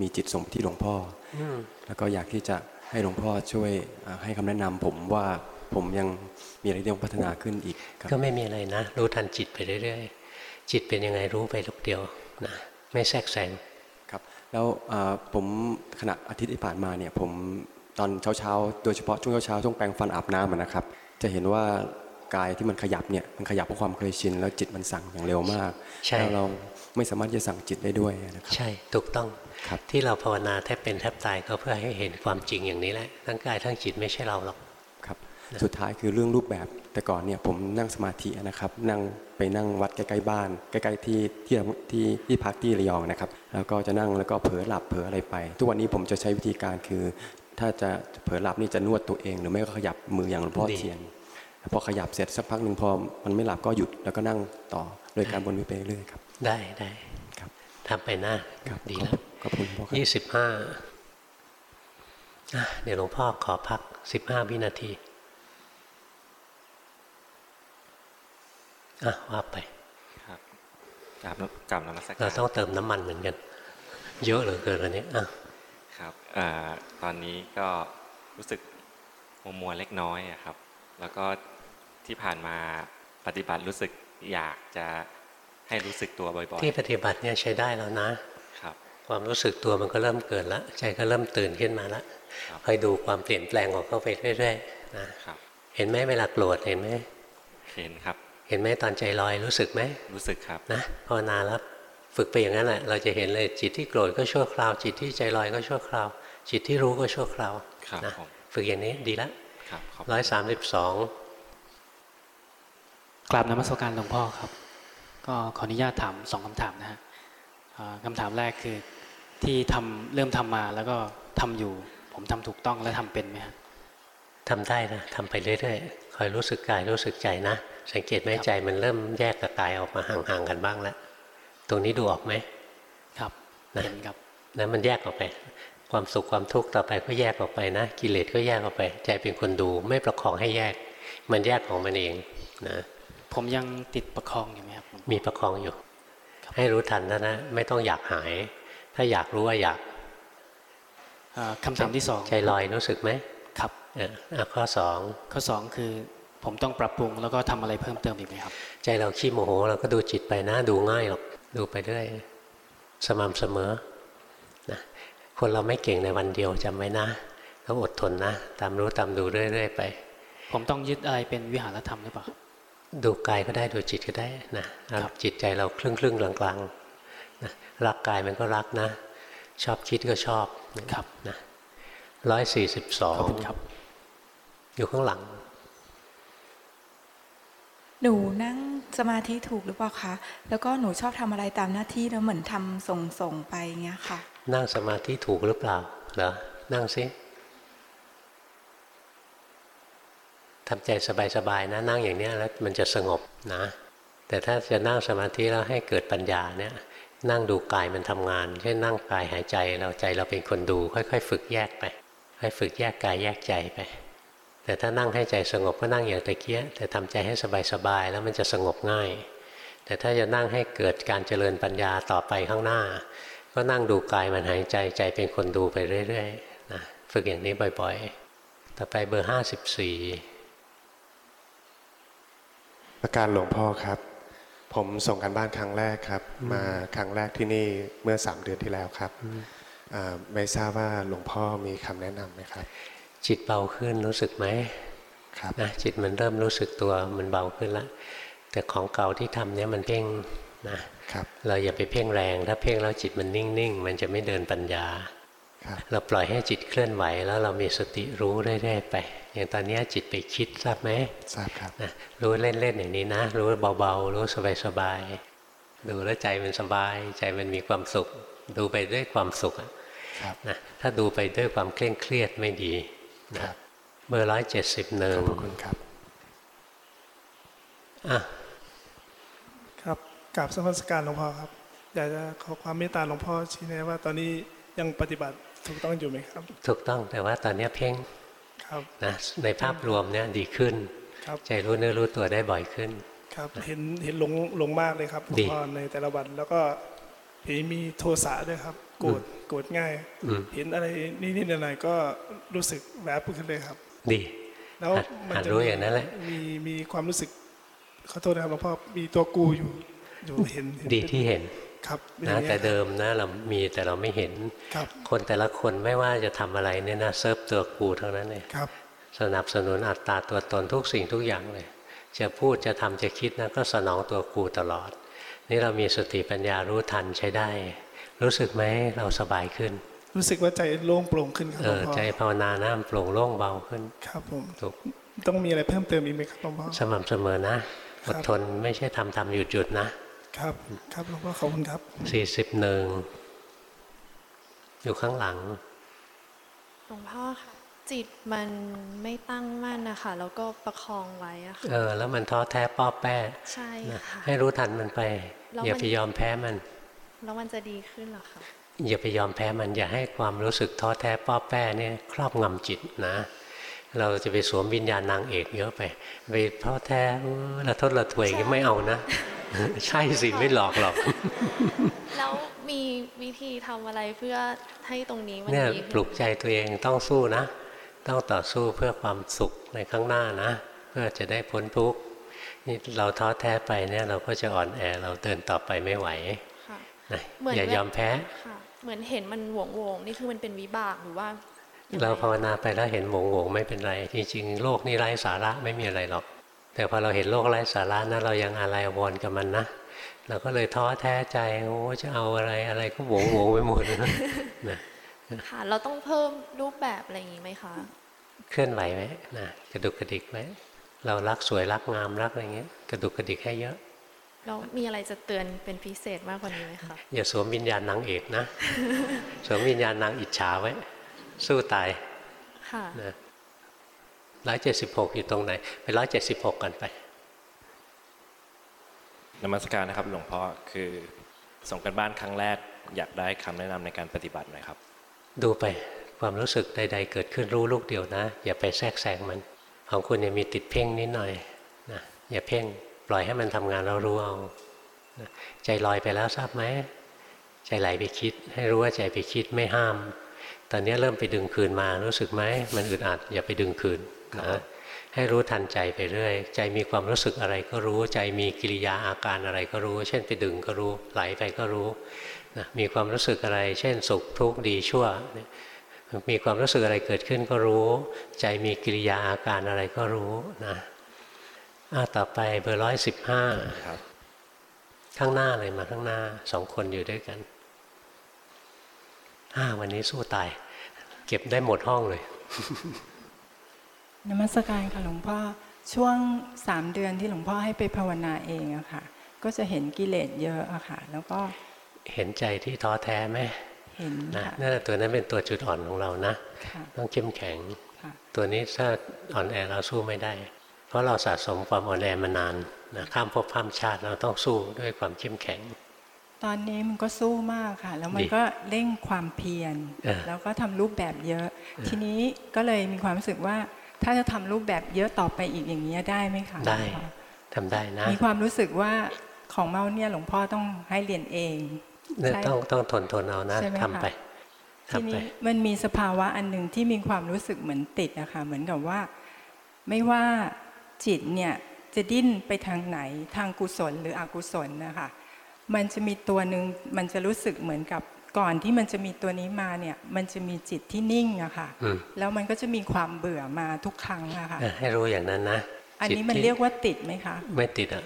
มีจิตส่งไปที่หลวงพ่ออมแล้วก็อยากที่จะให้หลวงพ่อช่วยอ่าให้คำแนะนำผมว่า ผมยังมีอะไรที่ต้องพัฒนาขึ้นอีกครับก็ไม่มีอะไรนะ รู้ทันจิตไปเรื่อยๆ จิตเป็นยังไงรู้ไปลูกเดียวนะไม่แทรกแซงครับแล้วอ่าผมขณะอาทิตย์ที่ผ่านมาเนี่ยผมตอนเช้าๆ โดยเฉพาะช่วงเช้าๆช่วงแปรงฟันอาบน้ำอะนะครับ จะเห็นว่ากายที่มันขยับเนี่ยมันขยับเพราะความเคยชิน แล้วจิตมันสั่งอย่างเร็วมากใช่แล้วเราไม่สามารถจะสั่งจิตได้ด้วยนะครับใช่ถูกต้องที่เราภาวนาแทบเป็นแทบตายก็เพื่อให้เห็นความจริงอย่างนี้แหละทั้งกายทั้งจิตไม่ใช่เราหรอกครับ สุดท้ายคือเรื่องรูปแบบ แต่ก่อนเนี่ยผมนั่งสมาธินะครับ นั่งไปนั่งวัดใกล้ๆบ้าน ใกล้ๆที่ที่ที่ที่พักที่ระยองนะครับ แล้วก็จะนั่งแล้วก็เผลอหลับเผลออะไรไป ทุกวันนี้ผมจะใช้วิธีการคือ ถ้าจะเผลอหลับนี่จะนวดตัวเอง หรือไม่ก็ขยับมืออย่างหลวงพ่อดีเทียนพอขยับเสร็จสักพักหนึ่งพอมันไม่หลับก็หยุดแล้วก็นั่งต่อโดยการวนไปเรื่อยๆครับ ได้ได้ครับทำไปหน้าดีแล้วขอบคุณพ่อครับยี่สิบห้าอะเดี๋ยวหลวงพ่อขอพักสิบห้าวินาที อะว่าไปครับกราบกราบนมัสการเราต้องเติมน้ำมันเหมือนกัน เยอะเหลือเกินอันนี้อะครับเอ่อตอนนี้ก็รู้สึกมัวมัวๆเล็กน้อยอะครับ แล้วก็ที่ผ่านมาปฏิบัติรู้สึกอยากจะให้รู้สึกตัวบ่อยๆที่ปฏิบัติเนี่ยใช้ได้แล้วนะครับ ความรู้สึกตัวมันก็เริ่มเกิดแล้วใจก็เริ่มตื่นขึ้นมาแล้วคอยดูความเปลี่ยนแปลงของเขาไปเรื่อยๆนะครับ เห็นไหมเวลาโกรธเห็นไหมเห็นครับ เห็นไหมตอนใจลอยรู้สึกไหมรู้สึกครับนะภาวนาแล้วฝึกไปอย่างนั้นแหละเราจะเห็นเลยจิตที่โกรธก็ชั่วคราว จิตที่ใจลอยก็ชั่วคราว จิตที่รู้ก็ชั่วคราวครับนะผมฝึกอย่างนี้ดีแล้วครับขอบร้อยสามสิบสองกราบนมัสการหลวงพ่อครับ ก็ขออนุญาตถามสองคำถามนะฮะอ่าคำถามแรกคือที่ทำเริ่มทำมาแล้วก็ทำอยู่ ผมทำถูกต้องและทำเป็นไหมฮะทำได้นะทำไปเรื่อยๆคอยรู้สึกกายรู้สึกใจนะ สังเกตไหมใจมันเริ่มแยกกับกายออกมาห่างๆกันบ้างแล้ว ตรงนี้ดูออกไหมครับนะเห็นครับนั้นมันแยกออกไป ความสุขความทุกข์ต่อไปก็แยกออกไปนะ กิเลสก็แยกออกไป ใจเป็นคนดูไม่ประคองให้แยก มันแยกของมันเองนะผมยังติดประคองอยู่ไหมครับมีประคองอยู่ ให้รู้ทันนะนะไม่ต้องอยากหาย ถ้าอยากรู้ว่าอยากอ่าคำถามที่สองใจลอยรู้สึกไหมครับเอออะ ข้อสองข้อสองคือผมต้องปรับปรุงแล้วก็ทำอะไรเพิ่มเติมอีกไหมครับ ใจเราขี้โมโหเราก็ดูจิตไปนะดูง่ายหรอกดูไปเรื่อยสม่ำเสมอนะคนเราไม่เก่งในวันเดียวจำไว้นะต้องอดทนนะ ตามรู้ตามดูเรื่อยๆไป ผมต้องยึดอะไรเป็นวิหารธรรมหรือเปล่าครับดูกายก็ได้ดูจิตก็ได้นะเอาจิตใจเราครึ่งครึ่งๆกลางๆนะรักกายมันก็รักนะ ชอบคิดก็ชอบครับนะร้อยสี่สิบสอง อยู่ข้างหลัง หนูนั่งสมาธิถูกหรือเปล่าคะ แล้วก็หนูชอบทำอะไรตามหน้าที่แล้วเหมือนทำส่งส่งๆไปเงี้ยค่ะ นั่งสมาธิถูกหรือเปล่า เหรอ นั่งสิทำใจสบายๆนะนั่งอย่างเนี้ยแล้วมันจะสงบนะ แต่ถ้าจะนั่งสมาธิแล้วให้เกิดปัญญาเนี่ยนั่งดูกายมันทำงานเช่นนั่งกายหายใจเราใจเราเป็นคนดู ค่อย ๆ ฝึกแยกไปค่อยฝึกแยกกายแยกใจไป แต่ถ้านั่งให้ใจสงบก็นั่งอย่างตะเกียะแต่ทำใจให้สบายๆแล้วมันจะสงบง่าย แต่ถ้าจะนั่งให้เกิดการเจริญปัญญาต่อไปข้างหน้า ก็นั่งดูกายมันหายใจใจเป็นคนดูไปเรื่อยๆนะฝึกอย่างนี้บ่อยๆ ต่อไปเบอร์ห้าสิบสี่ประการหลวงพ่อครับ ผมส่งกันบ้านครั้งแรกครับ มาครั้งแรกที่นี่เมื่อสามเดือนที่แล้วครับอ่าไม่ทราบว่าหลวงพ่อมีคำแนะนำไหมครับ จิตเบาขึ้นรู้สึกไหมครับนะจิตมันเริ่มรู้สึกตัวมันเบาขึ้นแล้วแต่ของเก่าที่ทำเนี้ยมันเพ่งนะครับเราอย่าไปเพ่งแรงถ้าเพ่งแล้วจิตมันนิ่งๆ มันจะไม่เดินปัญญาครับเราปล่อยให้จิตเคลื่อนไหวแล้วเรามีสติรู้เรื่อยๆไป อย่างตอนเนี้ยจิตไปคิดทราบไหมทราบครับนะรู้เล่นๆอย่างนี้นะ รู้เบาๆ รู้สบายๆดูแล้วใจมันสบาย ใจมันมีความสุข ดูไปด้วยความสุขอะครับนะถ้าดูไปด้วยความเคร่งเครียดไม่ดี นะเบอร์ร้อยเจ็ดสิบหนึ่งขอบคุณครับอะครับกราบสมัสการหลวงพ่อครับ อยากจะขอความเมตตาหลวงพ่อชี้แนะว่าตอนนี้ยังปฏิบัติถูกต้องอยู่ไหมครับ ถูกต้องแต่ว่าตอนเนี้ยเพ่งครับนะในภาพรวมเนี่ยดีขึ้นครับใจรู้เนื้อรู้ตัวได้บ่อยขึ้น ครับเห็นเห็นหลงหลงมากเลยครับหลวงดีพ่อในแต่ละวันแล้วก็ เห็นมีโทสะด้วยครับ โกรธโกรธง่ายอืมเห็นอะไรนิดๆหน่อยๆก็รู้สึกแวบขึ้นเลยครับ ดี แล้วหัดมันหัดจะรู้มีอย่างนั้นแหละมีมีความรู้สึกขอโทษนะครับหลวงพ่อมีตัวกูอยู่อยู่เห็นเห็นดีที่เห็นครับอย่านะงเงี้ยแต่เดิมนะเรามีแต่เราไม่เห็นครับคนแต่ละคนไม่ว่าจะทำอะไรเนี่ยนะเซิร์ฟตัวกูทั้งนั้นเลยครับ สนับสนุนอัตตาตัวตนทุกสิ่งทุกอย่างเลย จะพูดจะทำจะคิดนะก็สนองตัวกูตลอด นี่เรามีสติปัญญารู้ทันใช้ได้ รู้สึกไหมเราสบายขึ้น รู้สึกว่าใจโล่งโปร่งขึ้นครับเอหลวองพ่อใจภาวนานะมันโปร่งโล่งเบาขึ้น ครับผมถูกต้องมีอะไรเพิ่มเติมอีกไหมครับหลวงพ่อสม่ำเสมอนะคอรับดทนไม่ใช่ทำทำหยุดหยุดนะ ครับครับหลวงพ่อขอบคุณครับสี่สิบหนึ่งอยู่ข้างหลังหลวงพ่อค่ะ จิตมันไม่ตั้งมั่นนะคะแล้วก็ประคองไว้อะค่ะเออ แล้วมันท้อแท้ป้อแป้ใช่นะค่ะให้รู้ทันมันไปแล้วอย่ามันไปยอมแพ้มัน แล้วมันจะดีขึ้นเหรอคะอย่าไปยอมแพ้มันอย่าให้ความรู้สึกท้อแท้ป้อแป้เนี่ยครอบงำจิตนะ เราจะไปสวมวิญญาณนางเอกเยอะไปไปท้อแท้เออระทดระทวยอย่างนี้ไม่เอานะ ใช่สิไม่หลอกหรอกแล้วมีวิธีทำอะไรเพื่อให้ตรงนี้มันเนี่ยดีปลุกใจตัวเองต้องสู้นะ ต้องต่อสู้เพื่อความสุขในข้างหน้านะ เพื่อจะได้พ้นทุกข์นี่เราท้อแท้ไปเนี่ยเราก็จะอ่อนแอเราเดินต่อไปไม่ไหวค่ะนะเหมือนอย่ายอมแพ้ค่ะเหมือนเห็นมันหวงหวงๆนี่คือมันเป็นวิบากหรือว่า เราภาวนาไปแล้วเห็นโงงๆไม่เป็นไรจริงๆโลกนี้ไร้สาระไม่มีอะไรหรอก แต่พอเราเห็นโลกไร้สาระนะเรายังอะไรอาวรณ์กับมันนะเราก็เลยท้อแท้ใจโอ้จะเอาอะไรอะไรก็โงงๆไปหมดนะนะ ค่ะ เราต้องเพิ่มรูปแบบอะไรอย่างนี้ไหมคะ เคลื่อนไหวไหมนะกระดุกกระดิกไหมเรารักสวยรักงามรักอะไรเงี้ย กระดุกกระดิกให้เยอะเรามีอะไรจะเตือนเป็นพิเศษมากกว่านี้ไหมคะอย่าสวมวิญญาณนางเอกนะสวมวิญญาณนางอิจฉาไว้ สู้ตายค่ะนะร้อยเจ็ดสิบหกอยู่ตรงไหนไปร้อยเจ็ดสิบหกกันไปนมัสการนะครับ หลวงพ่อคือส่งกันบ้านครั้งแรกอยากได้คำแนะนำในการปฏิบัติหน่อยครับ ดูไปความรู้สึกใด ๆ เกิดขึ้นรู้ลูกเดียวนะ อย่าไปแทรกแซงมัน ของคุณเนี่ยมีติดเพ่งนิดหน่อยนะอย่าเพ่งปล่อยให้มันทำงานเรารู้เอานะใจลอยไปแล้วทราบไหมใจไหลไปคิด ให้รู้ว่าใจไปคิดไม่ห้าม ตอนนี้เริ่มไปดึงคืนมารู้สึกไหมมันอึดอัดอย่าไปดึงคืนนะ ให้รู้ทันใจไปเรื่อย ใจมีความรู้สึกอะไรก็รู้ ใจมีกิริยาอาการอะไรก็รู้ เช่นไปดึงก็รู้ไหลไปก็รู้นะมีความรู้สึกอะไร เช่นสุขทุกข์ดีชั่วเนี่ยมีความรู้สึกอะไรเกิดขึ้นก็รู้ ใจมีกิริยาอาการอะไรก็รู้นะอะต่อไปเบอร์ร้อยสิบห้าข้างหน้าเลยมาข้างหน้าสองคนอยู่ด้วยกันอ่าวันนี้สู้ตาย เก็บได้หมดห้องเลย นมัสการค่ะหลวงพ่อช่วงสามเดือนที่หลวงพ่อให้ไปภาวนาเองอะค่ะ ก็จะเห็นกิเลสเยอะอะค่ะ แล้วก็เห็นใจที่ท้อแท้ไหมเห็นนะค่ะนั่นแหละตัวนั้นเป็นตัวจุดอ่อนของเรานะค่ะต้องเข้มแข็งค่ะตัวนี้ถ้าอ่อนแอเราสู้ไม่ได้ เพราะเราสะสมความอ่อนแอมานานนะข้ามภพข้ามชาติเราต้องสู้ด้วยความเข้มแข็ง ตอนนี้มันก็สู้มากค่ะ แล้วมันดีก็เร่งความเพียรเออแล้วก็ทำรูปแบบเยอะเออทีนี้ก็เลยมีความรู้สึกว่า ถ้าจะทำรูปแบบเยอะต่อไปอีกอย่างนี้ยได้ไหมคะได้ทำได้นะ มีความรู้สึกว่าของเมาเนี่ยหลวงพ่อต้องให้เรียนเองเนี่ยใช่ต้องต้องทนทนเอานะใช่ไหมทำไปคะทำทีไปนี้มันมีสภาวะอันหนึ่งที่มีความรู้สึกเหมือนติดนะคะเหมือนกับว่า ไม่ว่าจิตเนี่ยจะดิ้นไปทางไหนทางกุศลหรืออกุศลนะคะมันจะมีตัวหนึ่งมันจะรู้สึกเหมือนกับ ก่อนที่มันจะมีตัวนี้มาเนี่ย มันจะมีจิตที่นิ่งอะค่ะอืมแล้วมันก็จะมีความเบื่อมาทุกครั้งอะค่ะเออให้รู้อย่างนั้นนะ อันนี้จิตมันที่เรียกว่าติดไหมคะ ไม่ติดอะ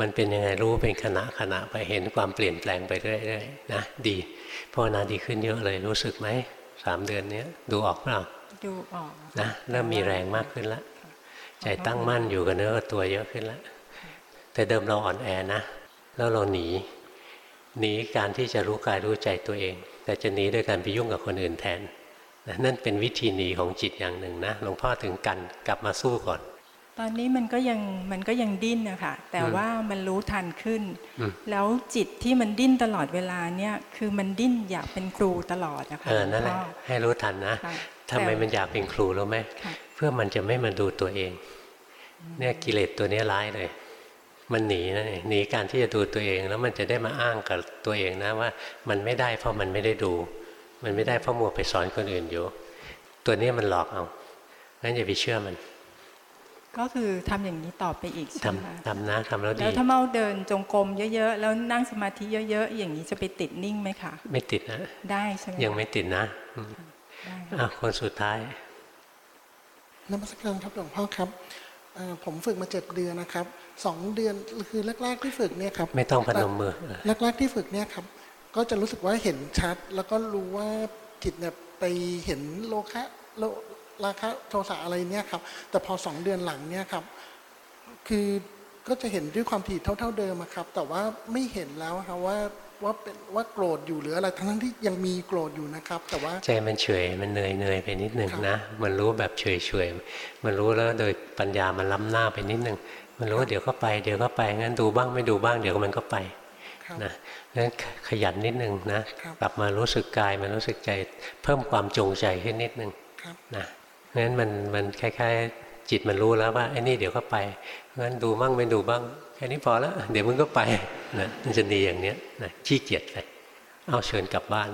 มันเป็นยังไงรู้เป็นขณะขณะไปเห็นความเปลี่ยนแปลงไปเรื่อยๆนะดีภาวนาดีขึ้นเยอะเลยรู้สึกไหมสามเดือนเนี้ยดูออกเปล่าดูออกนะเริ่มมีแรงมากขึ้นแล้วใจตั้งมั่นอยู่กับเนื้อกับตัวเยอะขึ้นแล้วแต่เดิมเราอ่อนแอนะ แล้วเราหนี หนีการที่จะรู้กายรู้ใจตัวเอง แต่จะหนีด้วยการไปยุ่งกับคนอื่นแทนนะนั่นเป็นวิธีหนีของจิตอย่างหนึ่งนะหลวงพ่อถึงกันกลับมาสู้ก่อน ตอนนี้มันก็ยังมันก็ยังดิ้นนะคะแต่อืมว่ามันรู้ทันขึ้นอืมแล้วจิตที่มันดิ้นตลอดเวลาเนี่ยคือมันดิ้นอยากเป็นครูตลอดนะคะเออนั่นแหละพ่อให้รู้ทันนะค่ะทำไมแต่มันอยากเป็นครูรู้ไหมค่ะเพื่อมันจะไม่มาดูตัวเอง เนี่ยกิเลสตัวเนี้ยร้ายเลย มันหนีนะหนีการที่จะดูตัวเองแล้วมันจะได้มาอ้างกับตัวเองนะว่า มันไม่ได้เพราะมันไม่ได้ดู มันไม่ได้เพราะมัวไปสอนคนอื่นอยู่ ตัวเนี้ยมันหลอกเอางั้นอย่าไปเชื่อมัน ก็คือทำอย่างนี้ต่อไปอีกใช่ทำไหมคะทำนะทำแล้วแล้ดีวถ้าเมาเดินจงกรมเยอะๆแล้วนั่งสมาธิเยอะๆอย่างนี้จะไปติดนิ่งไหมคะไม่ติดนะได้ใช่ไหมคะยังไม่ติดนะอืมอะคนสุดท้ายนมัสการครับหลวงพ่อครับเอ่อผมฝึกมาเจ็ดเดือนนะครับ สองเดือนคือแรก ๆที่ฝึกเนี่ยครับ ไม่ต้องพนมมือแรกๆที่ฝึกเนี่ยครับ ก็จะรู้สึกว่าเห็นชัด แล้วก็รู้ว่าจิตเนี่ยไปเห็นโลคะโลราคะโทสะอะไรเนี่ยครับ แต่พอสองเดือนหลังเนี่ยครับ คือก็จะเห็นด้วยความถี่เท่า ๆเดิมอะครับ แต่ว่าไม่เห็นแล้วครับว่าว่าเป็นว่าโกรธอยู่หรืออะไรทั้งๆที่ยังมีโกรธอยู่นะครับ แต่ว่าใจมันเฉยมันเหนื่อยเหนื่อยไปนิดหนึ่งนะมันรู้แบบเฉยเฉยๆมันรู้แล้วโดยปัญญามันล้ำหน้าไปนิดหนึ่ง มันรู้ว่าเดี๋ยวก็ไปเดี๋ยวก็ไปงั้นดูบ้างไม่ดูบ้างเดี๋ยวมันก็ไปนะงั้นขยันนิดหนึ่งนะกลับมารู้สึกกายมันรู้สึกใจเพิ่มความจงใจขึ้นนิดหนึ่งนะงั้นมันมันคล้ายๆจิตมันรู้แล้วว่าไอ้นี่เดี๋ยวก็ไปงั้นดูบ้างไม่ดูบ้างแค่นี้พอแล้วเดี๋ยวมันก็ไปนะมันจะดีอย่างเนี้ยนะขี้เกียจเลยเอาเชิญกลับบ้าน